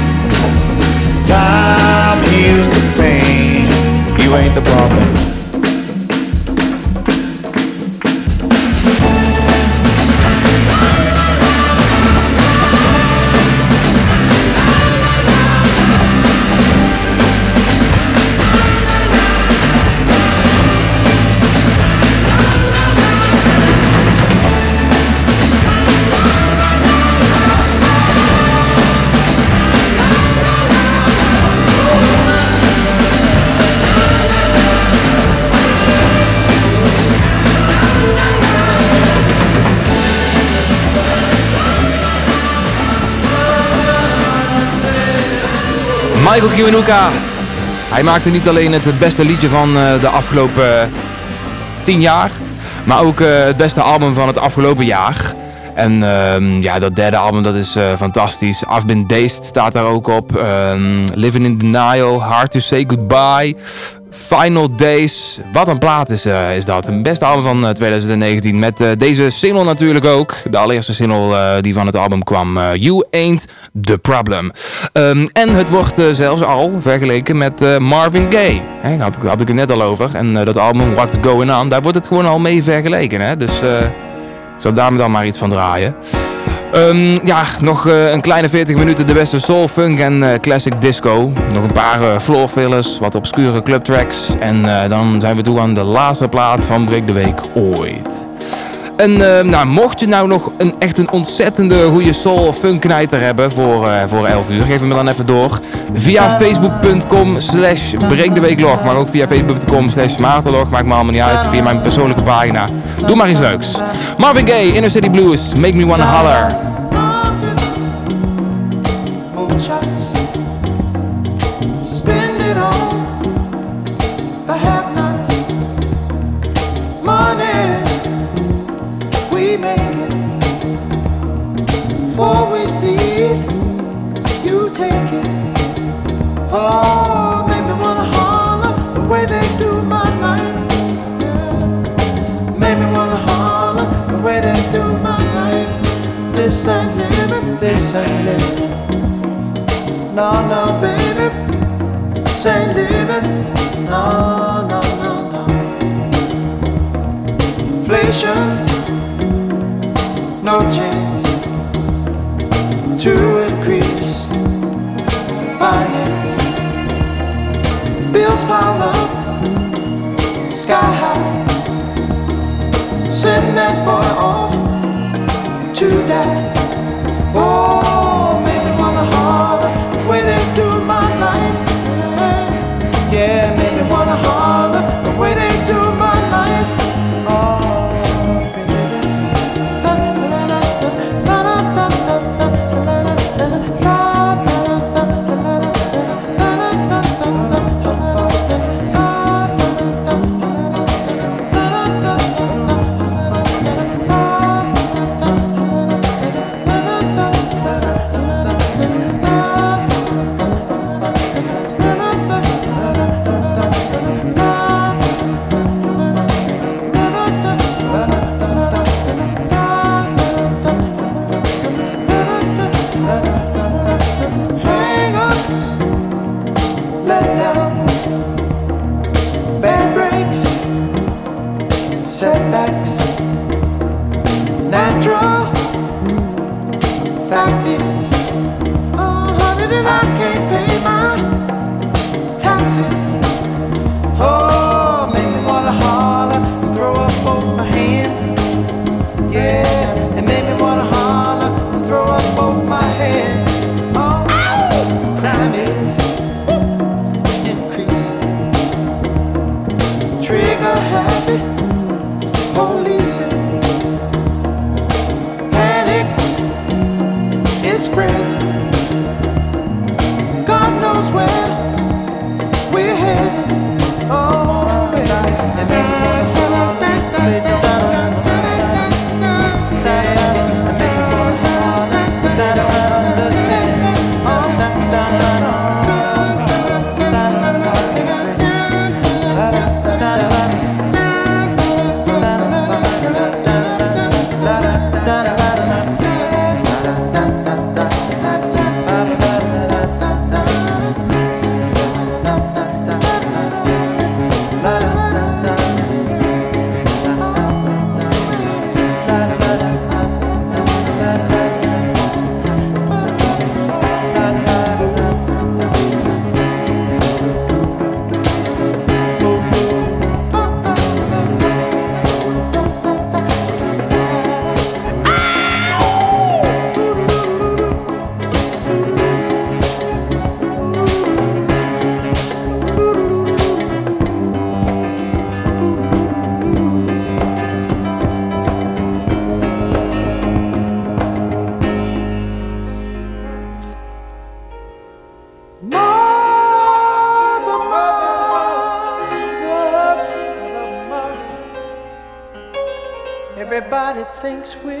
Time heals the pain. You ain't the problem. Michael Kiwanuka. Hij maakte niet alleen het beste liedje van eh, de afgelopen 10 jaar, maar ook eh, het beste album van het afgelopen jaar. En ehm, ja, dat derde album dat is eh, fantastisch. I've Been Dazed staat daar ook op. Ehm, Living in Denial, Hard to Say Goodbye. Final Days. Wat een plaat is, eh, is dat. Een beste album van eh, 2019. Met eh, deze single natuurlijk ook. De allereerste single eh, die van het album kwam. eh, you Ain't The Problem. Ehm, en het wordt eh, zelfs al vergeleken met eh, Marvin Gaye. Hè, had, ik- had ik het net al over. En eh, dat album What's Going On. Daar wordt het gewoon al mee vergeleken. Hè? Dus eh, ik zal daar dan maar iets van draaien. Ehm, ja, nog eh, een kleine 40 minuten de beste soul, funk en eh, classic disco. Nog een paar eh, floor fillers, wat obscure clubtracks. En dan zijn we toe aan de laatste plaat van Break de Week ooit. En eh, nou, mocht je nou nog een echt een ontzettende goede soul of funk knijter hebben voor, eh, voor 11 uur, geef hem dan even door. Via facebook.com slash breekdeweeklog, maar ook via facebook.com slash maartenlog, maakt me allemaal niet uit. Via mijn persoonlijke pagina. Doe maar iets leuks. Marvin Gaye, Inner City Blues, Make Me Wanna Holler. Oh, me wanna holler the way they do my life. Yeah. Me wanna holler the way they do my life. This ain't living, this ain't living. No, no, baby, this ain't living. No, no, no, no. Inflation, no chance to increase finance. Up, sky high. Send that boy off to die. Oh, natural. Fact is, thinks we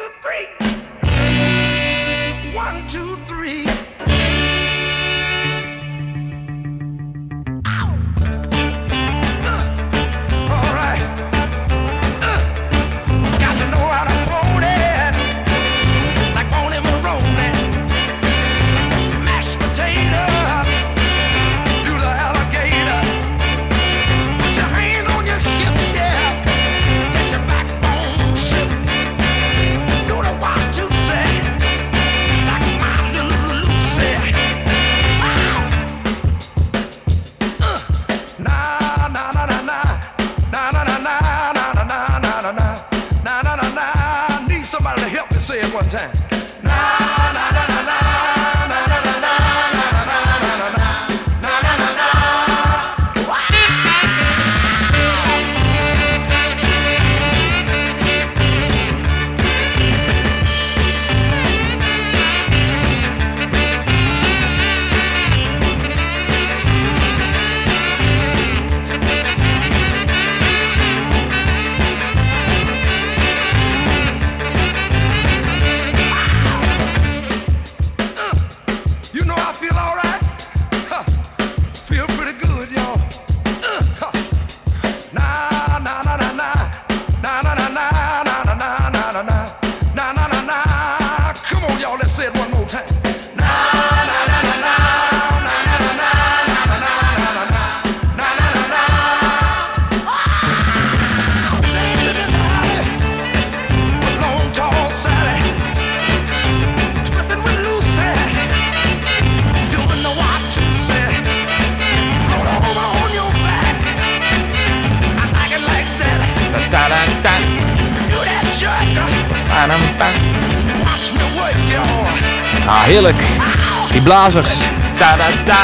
Blazers. Da, da, da.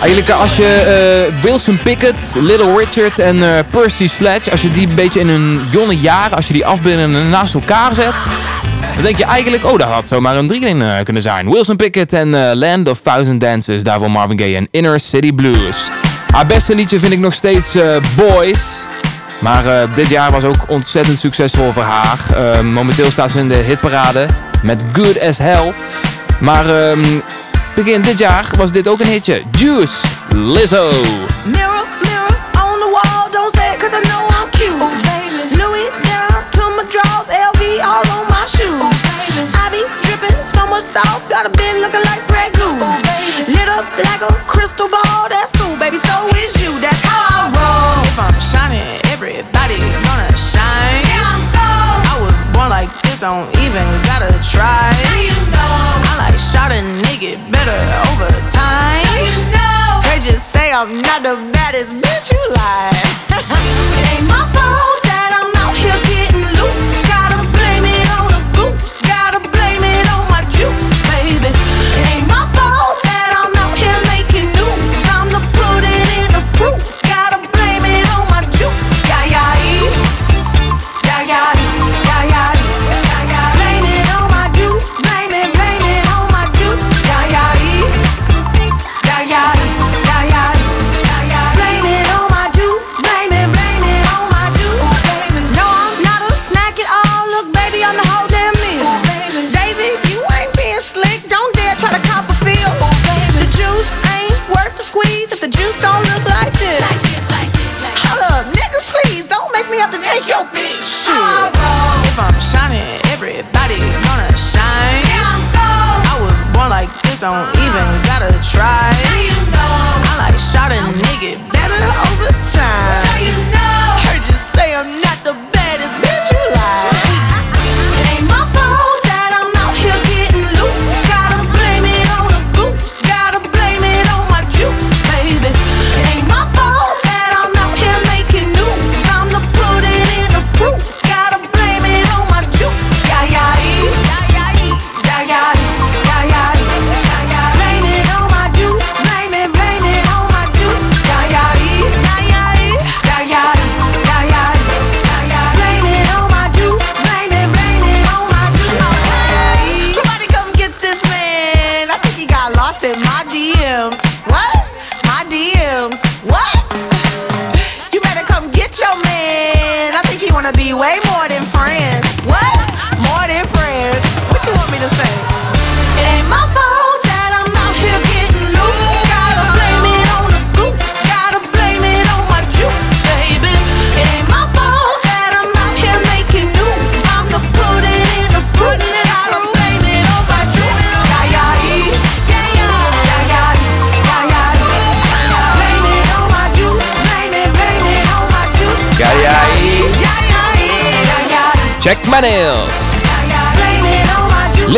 Eigenlijk als je eh, Wilson Pickett, Little Richard en eh, Percy Sledge, als je die een beetje in hun jonge jaren, als je die afbeelden en naast elkaar zet, dan denk je eigenlijk, oh, dat had zomaar een drieling eh, kunnen zijn. Wilson Pickett en Land of Thousand Dances, daarvoor Marvin Gaye en Inner City Blues. Haar beste liedje vind ik nog steeds Boys. Maar dit jaar was ook ontzettend succesvol voor haar. Momenteel staat ze in de hitparade met Good as Hell. Maar ehm, begin dit jaar was dit ook een hitje. Juice, Lizzo. Mirror, mirror on the wall, don't say it cause I know I'm cute. Louis down to my drawers, LV all on my shoes. I be dripping so much sauce, got a bit looking like Grey Goose. Lit up like a crystal ball, that's cool, baby, so is you, that's how I roll. If I'm shining, everybody gonna shine. I was born like this, don't even gotta try. I like shot a nigga better over time. Now you know. They just say I'm not the baddest bitch you like.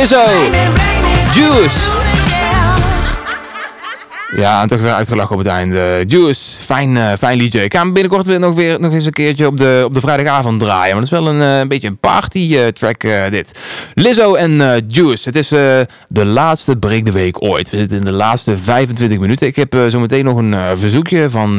Lizzo. Juice. Ja, en toch weer uitgelachen op het einde. Juice, fijn, eh, fijn liedje. Ik ga hem binnenkort weer nog, weer nog eens een keertje op de, op de vrijdagavond draaien. Want het is wel een, eh, een beetje een party eh, track dit. Lizzo en Juice. Het is de laatste break de week ooit. We zitten in de laatste 25 minuten. Ik heb eh, zometeen nog een verzoekje van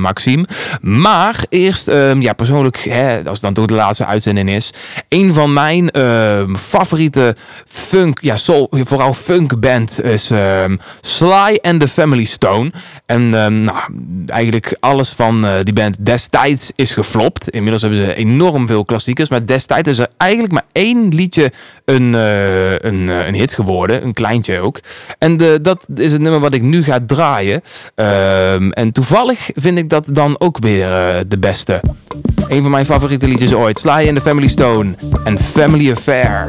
Maxime. Maar eerst, ehm, ja persoonlijk, hè, als het dan toch de laatste uitzending is. Een van mijn ehm, favoriete funk, ja soul, vooral funk band is ehm, Sly and the Family Stone. En nou, eigenlijk alles van eh, die band destijds is geflopt. Inmiddels hebben ze enorm veel klassiekers. Maar destijds is er eigenlijk maar één liedje een, eh, een, eh, een hit geworden. Een kleintje ook. En de, dat is het nummer wat ik nu ga draaien. Ehm, en toevallig vind ik dat dan ook weer de beste. Een van mijn favoriete liedjes ooit. Sly and the Family Stone en Family Affair.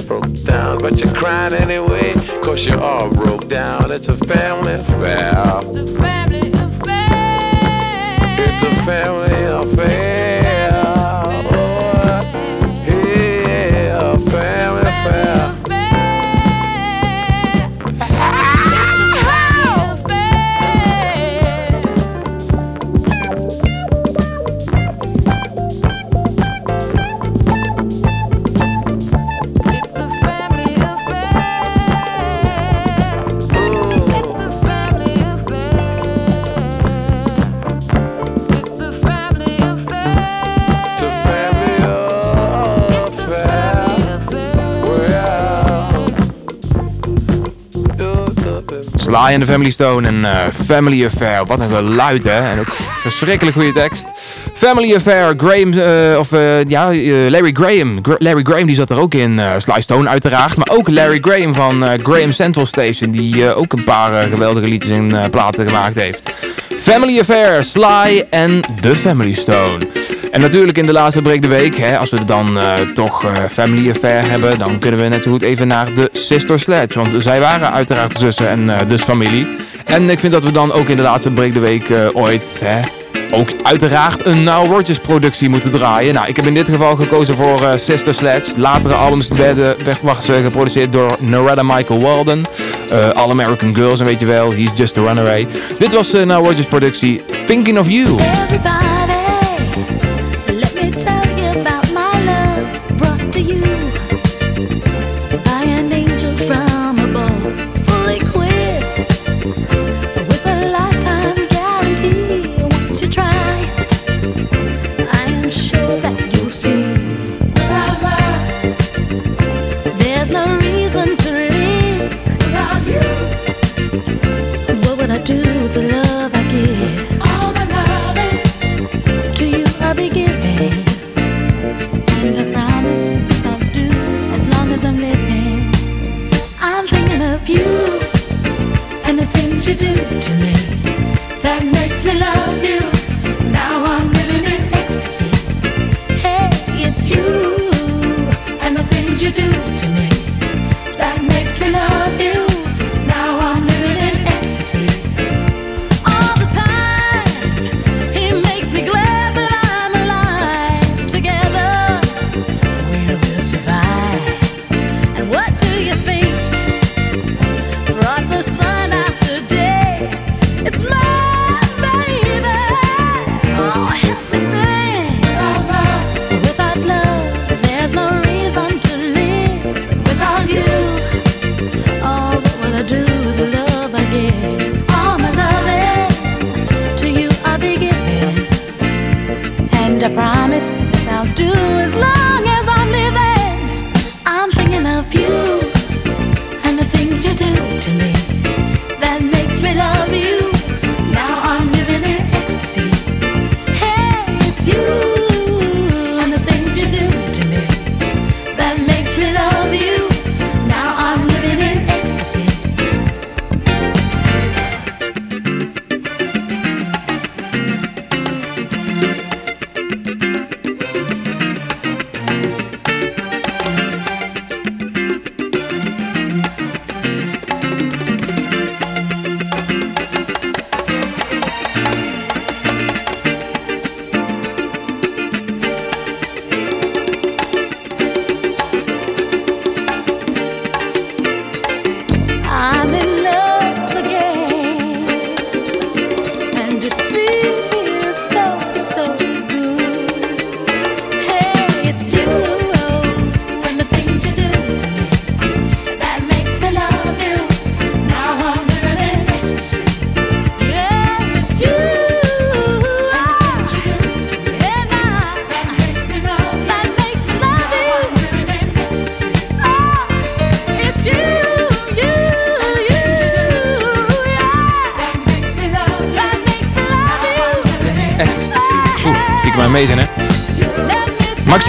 broke down. But you're crying anyway cause you're all broke down. It's a family affair. It's a family affair. Sly and the Family Stone en eh, Family Affair. Wat een geluid, hè? En ook verschrikkelijk goede tekst. Family Affair, Graham, eh, of eh, ja, Larry Graham. Gra- Larry Graham die zat er ook in. Sly Stone uiteraard. Maar ook Larry Graham van Graham Central Station. Die ook een paar geweldige liedjes en eh, platen gemaakt heeft. Family Affair, Sly en The Family Stone. En natuurlijk in de laatste break de week, hè, als we dan eh, toch eh, Family Affair hebben, dan kunnen we net zo goed even naar de Sister Sledge. Want zij waren uiteraard zussen en eh, dus familie. En ik vind dat we dan ook in de laatste break de week ooit, hè, ook uiteraard een Now Rodgers productie moeten draaien. Nou, ik heb in dit geval gekozen voor Sister Sledge. Latere albums werden, geproduceerd door Narada Michael Walden. All American Girls, en weet je wel, He's Just a Runaway. Dit was uh, Now Rodgers productie Thinking of You.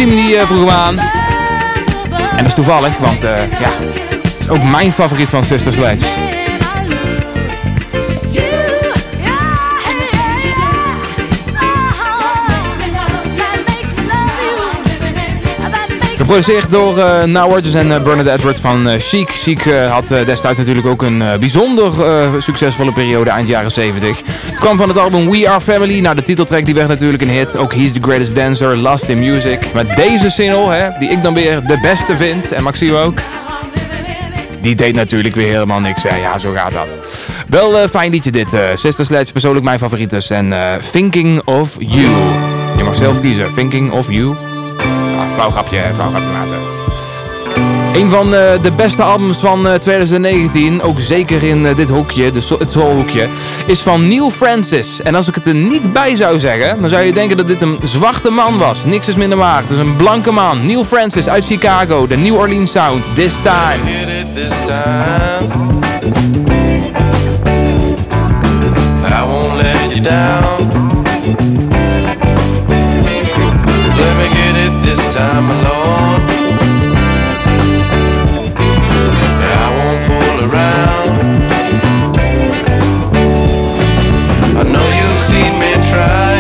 Die eh, vroeg aan. En dat is toevallig, want eh, ja, het is ook mijn favoriet van Sister Sledge. Geproduceerd door uh, en uh, Bernard Edwards van uh, Chic. Chic had destijds natuurlijk ook een bijzonder succesvolle periode eind jaren 70. Kwam van het album We Are Family. Nou, de titeltrack die werd natuurlijk een hit. Ook He's the Greatest Dancer, Last in Music. Met deze single, hè, die ik dan weer de beste vind. En Maxime ook. Die deed natuurlijk weer helemaal niks. Hè. Ja, zo gaat dat. Wel fijn liedje dit. Sister Sledge, persoonlijk mijn favoriet. En Thinking of You. Je mag zelf kiezen. Thinking of You. Ah, flauw grapje, flauw grapje laten. Een van uh, de beste albums van uh, 2019, ook zeker in uh, dit hoekje, de so het soulhoekje, is van Neil Francis. En als ik het er niet bij zou zeggen, dan zou je denken dat dit een zwarte man was. Niks is minder waar. Is een blanke man. Neil Francis uit Chicago, de New Orleans Sound. This time. I won't let you down. Me get it this time alone. Around. I know you've seen me trying.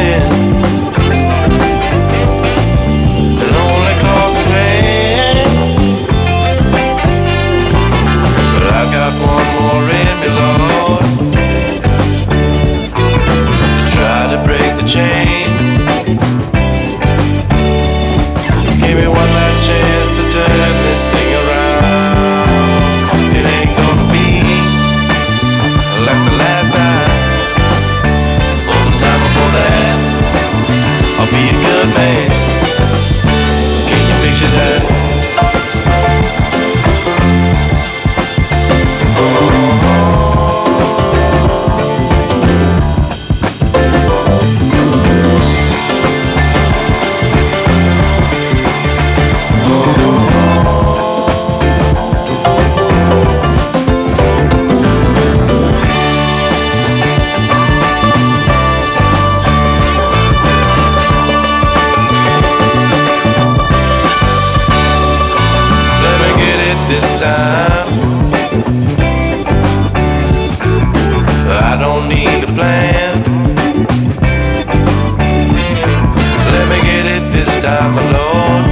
time alone.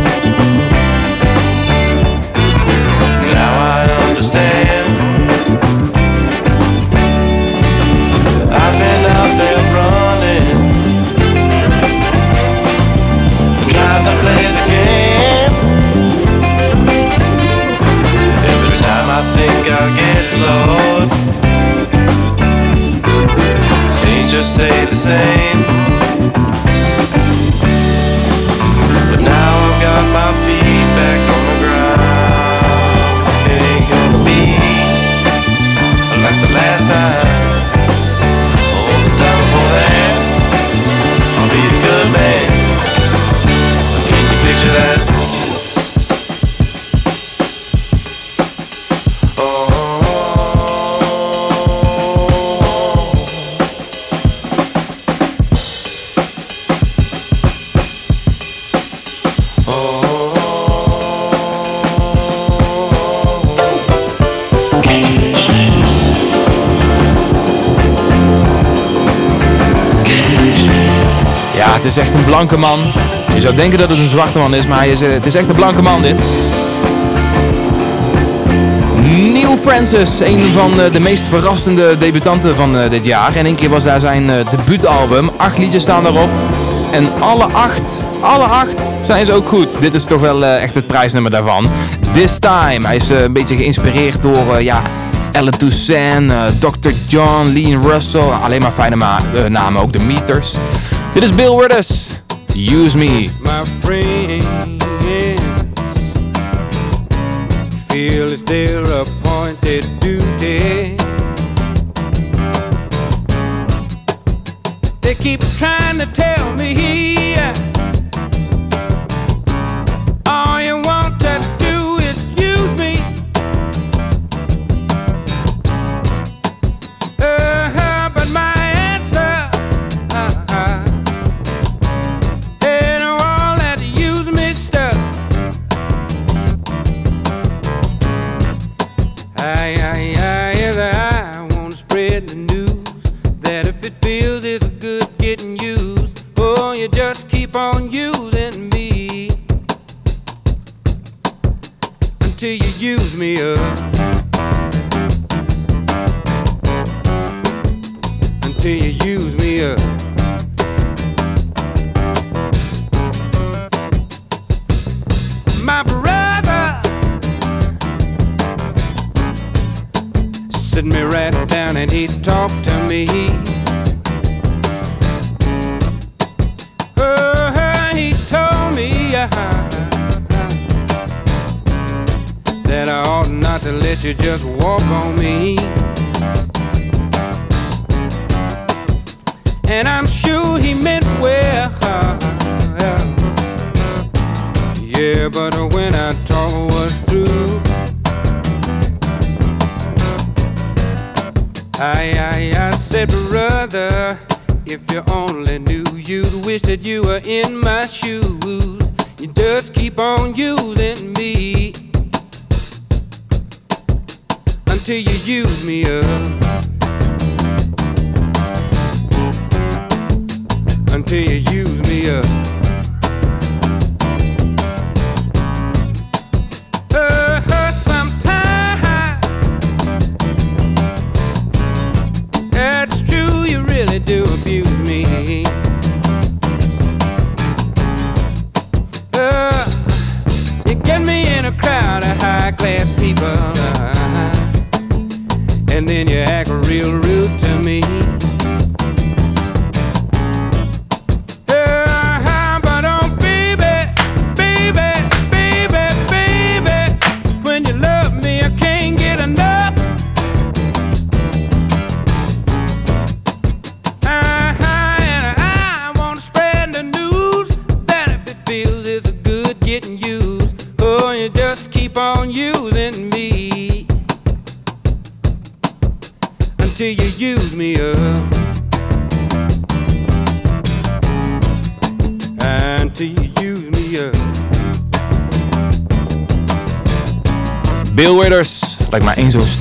Blanke man. Je zou denken dat het een zwarte man is, maar hij is, eh, het is echt een blanke man dit. Neil Francis, een van eh, de meest verrassende debutanten van eh, dit jaar. En één keer was daar zijn debuutalbum. Acht liedjes staan daarop. En alle acht, alle acht zijn ze ook goed. Dit is toch wel echt het prijsnummer daarvan. This Time. Hij is een beetje geïnspireerd door, ja, Ellen Toussaint, Dr. John, Lean Russell. Alleen maar fijne namen, ook de Meters. Dit is Bill Withers. Use Me.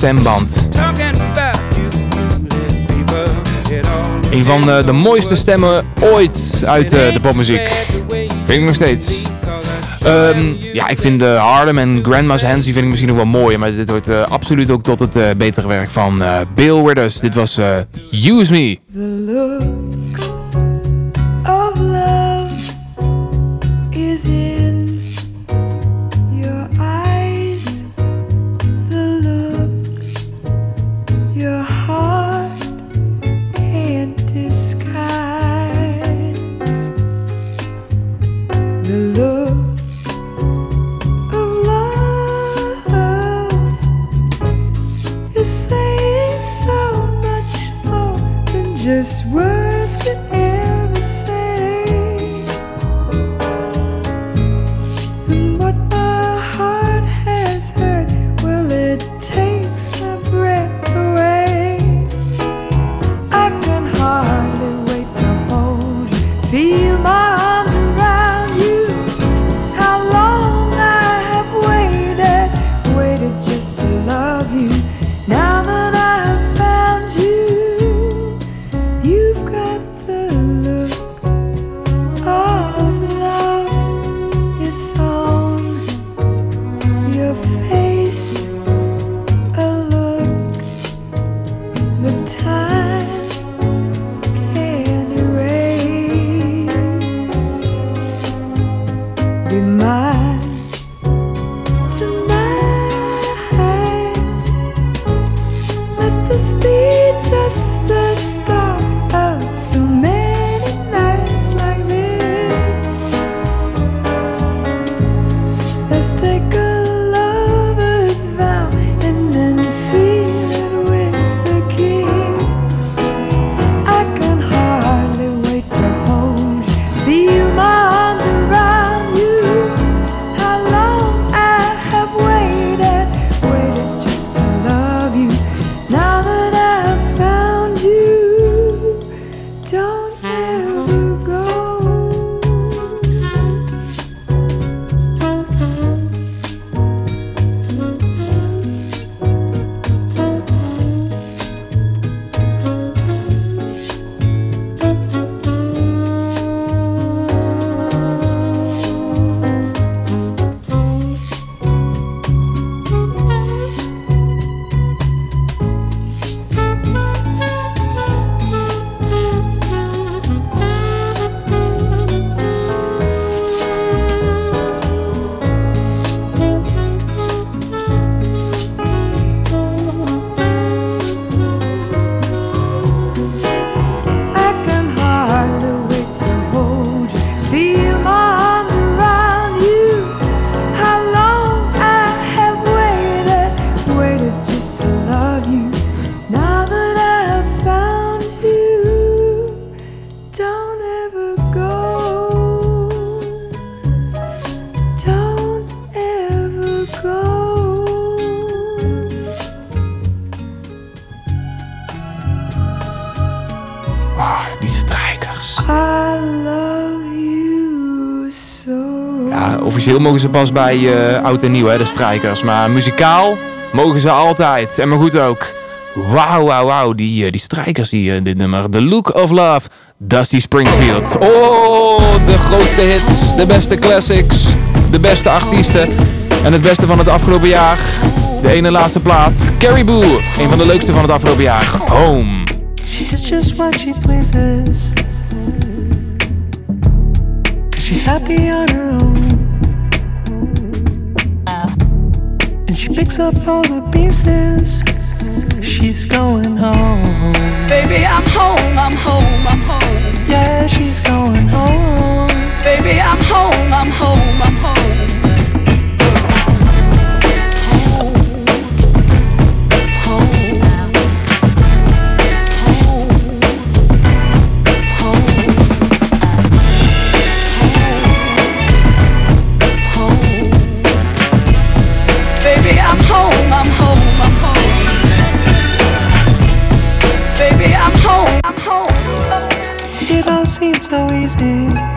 stemband. Een van eh, de, mooiste stemmen ooit uit eh, de, popmuziek. Vind ik nog steeds. Ehm, ja, ik vind uh, Harlem en Grandma's Hands vind ik misschien nog wel mooier. Maar dit wordt absoluut ook tot het betere werk van Bill Withers. Dit was Use Me. mogen ze pas bij uh, oud en nieuw, hè, de strijkers. Maar muzikaal mogen ze altijd. En maar goed ook. Wauw, wauw, wauw. Die, eh, die strijkers, die, dit nummer. The Look of Love, Dusty Springfield. Oh, de grootste hits, de beste classics, de beste artiesten. En het beste van het afgelopen jaar. De ene laatste plaat, Caribou. Een van de leukste van het afgelopen jaar. Home. She's just what she pleases. She's happy on her own. picks up all the pieces. She's going home. Baby, I'm home, I'm home, I'm home. Yeah, she's going home. Baby, I'm home, I'm home, I'm home. stick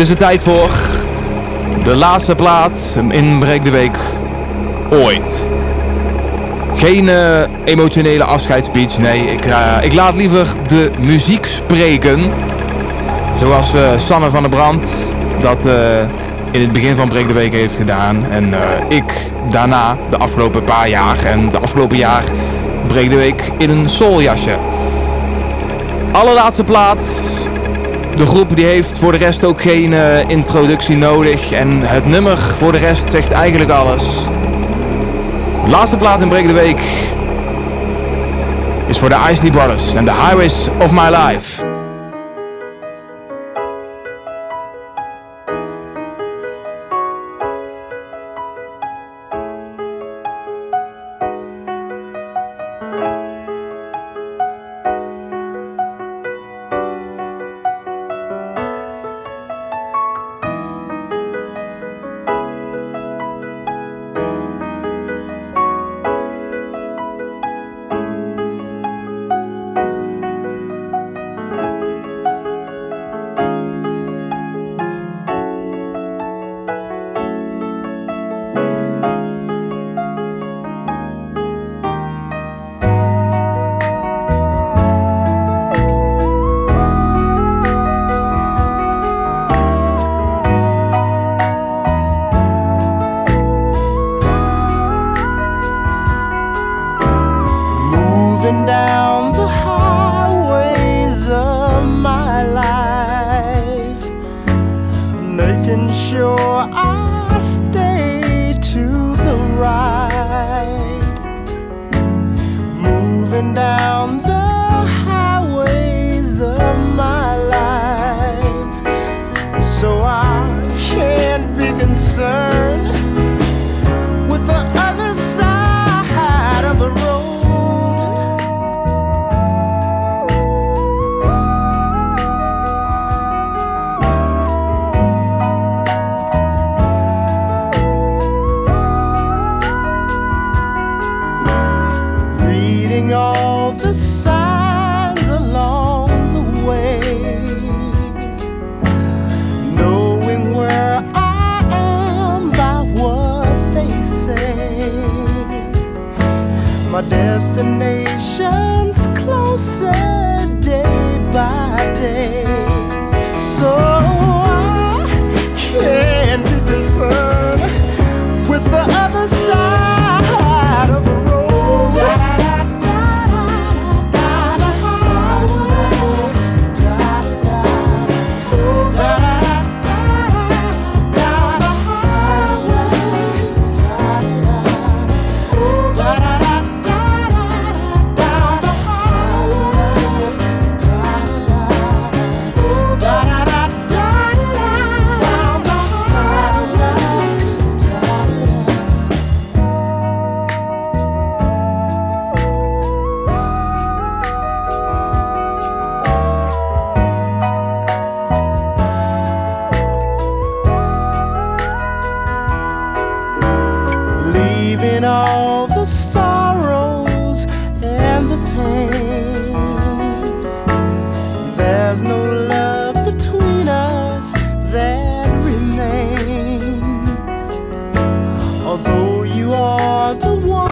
is de tijd voor de laatste plaat in Breek de Week ooit. Geen eh, emotionele afscheidsspeech, nee, ik, eh, ik laat liever de muziek spreken. Zoals eh, Sanne van der Brand dat in het begin van Breek de Week heeft gedaan. En ik daarna de afgelopen paar jaar. En de afgelopen jaar Breek de Week in een souljasje. Allerlaatste plaats. De groep die heeft voor de rest ook geen eh, introductie nodig. En het nummer voor de rest zegt eigenlijk alles. Laatste plaat in Break de Week is voor de Isley Brothers en The Highways of My Life.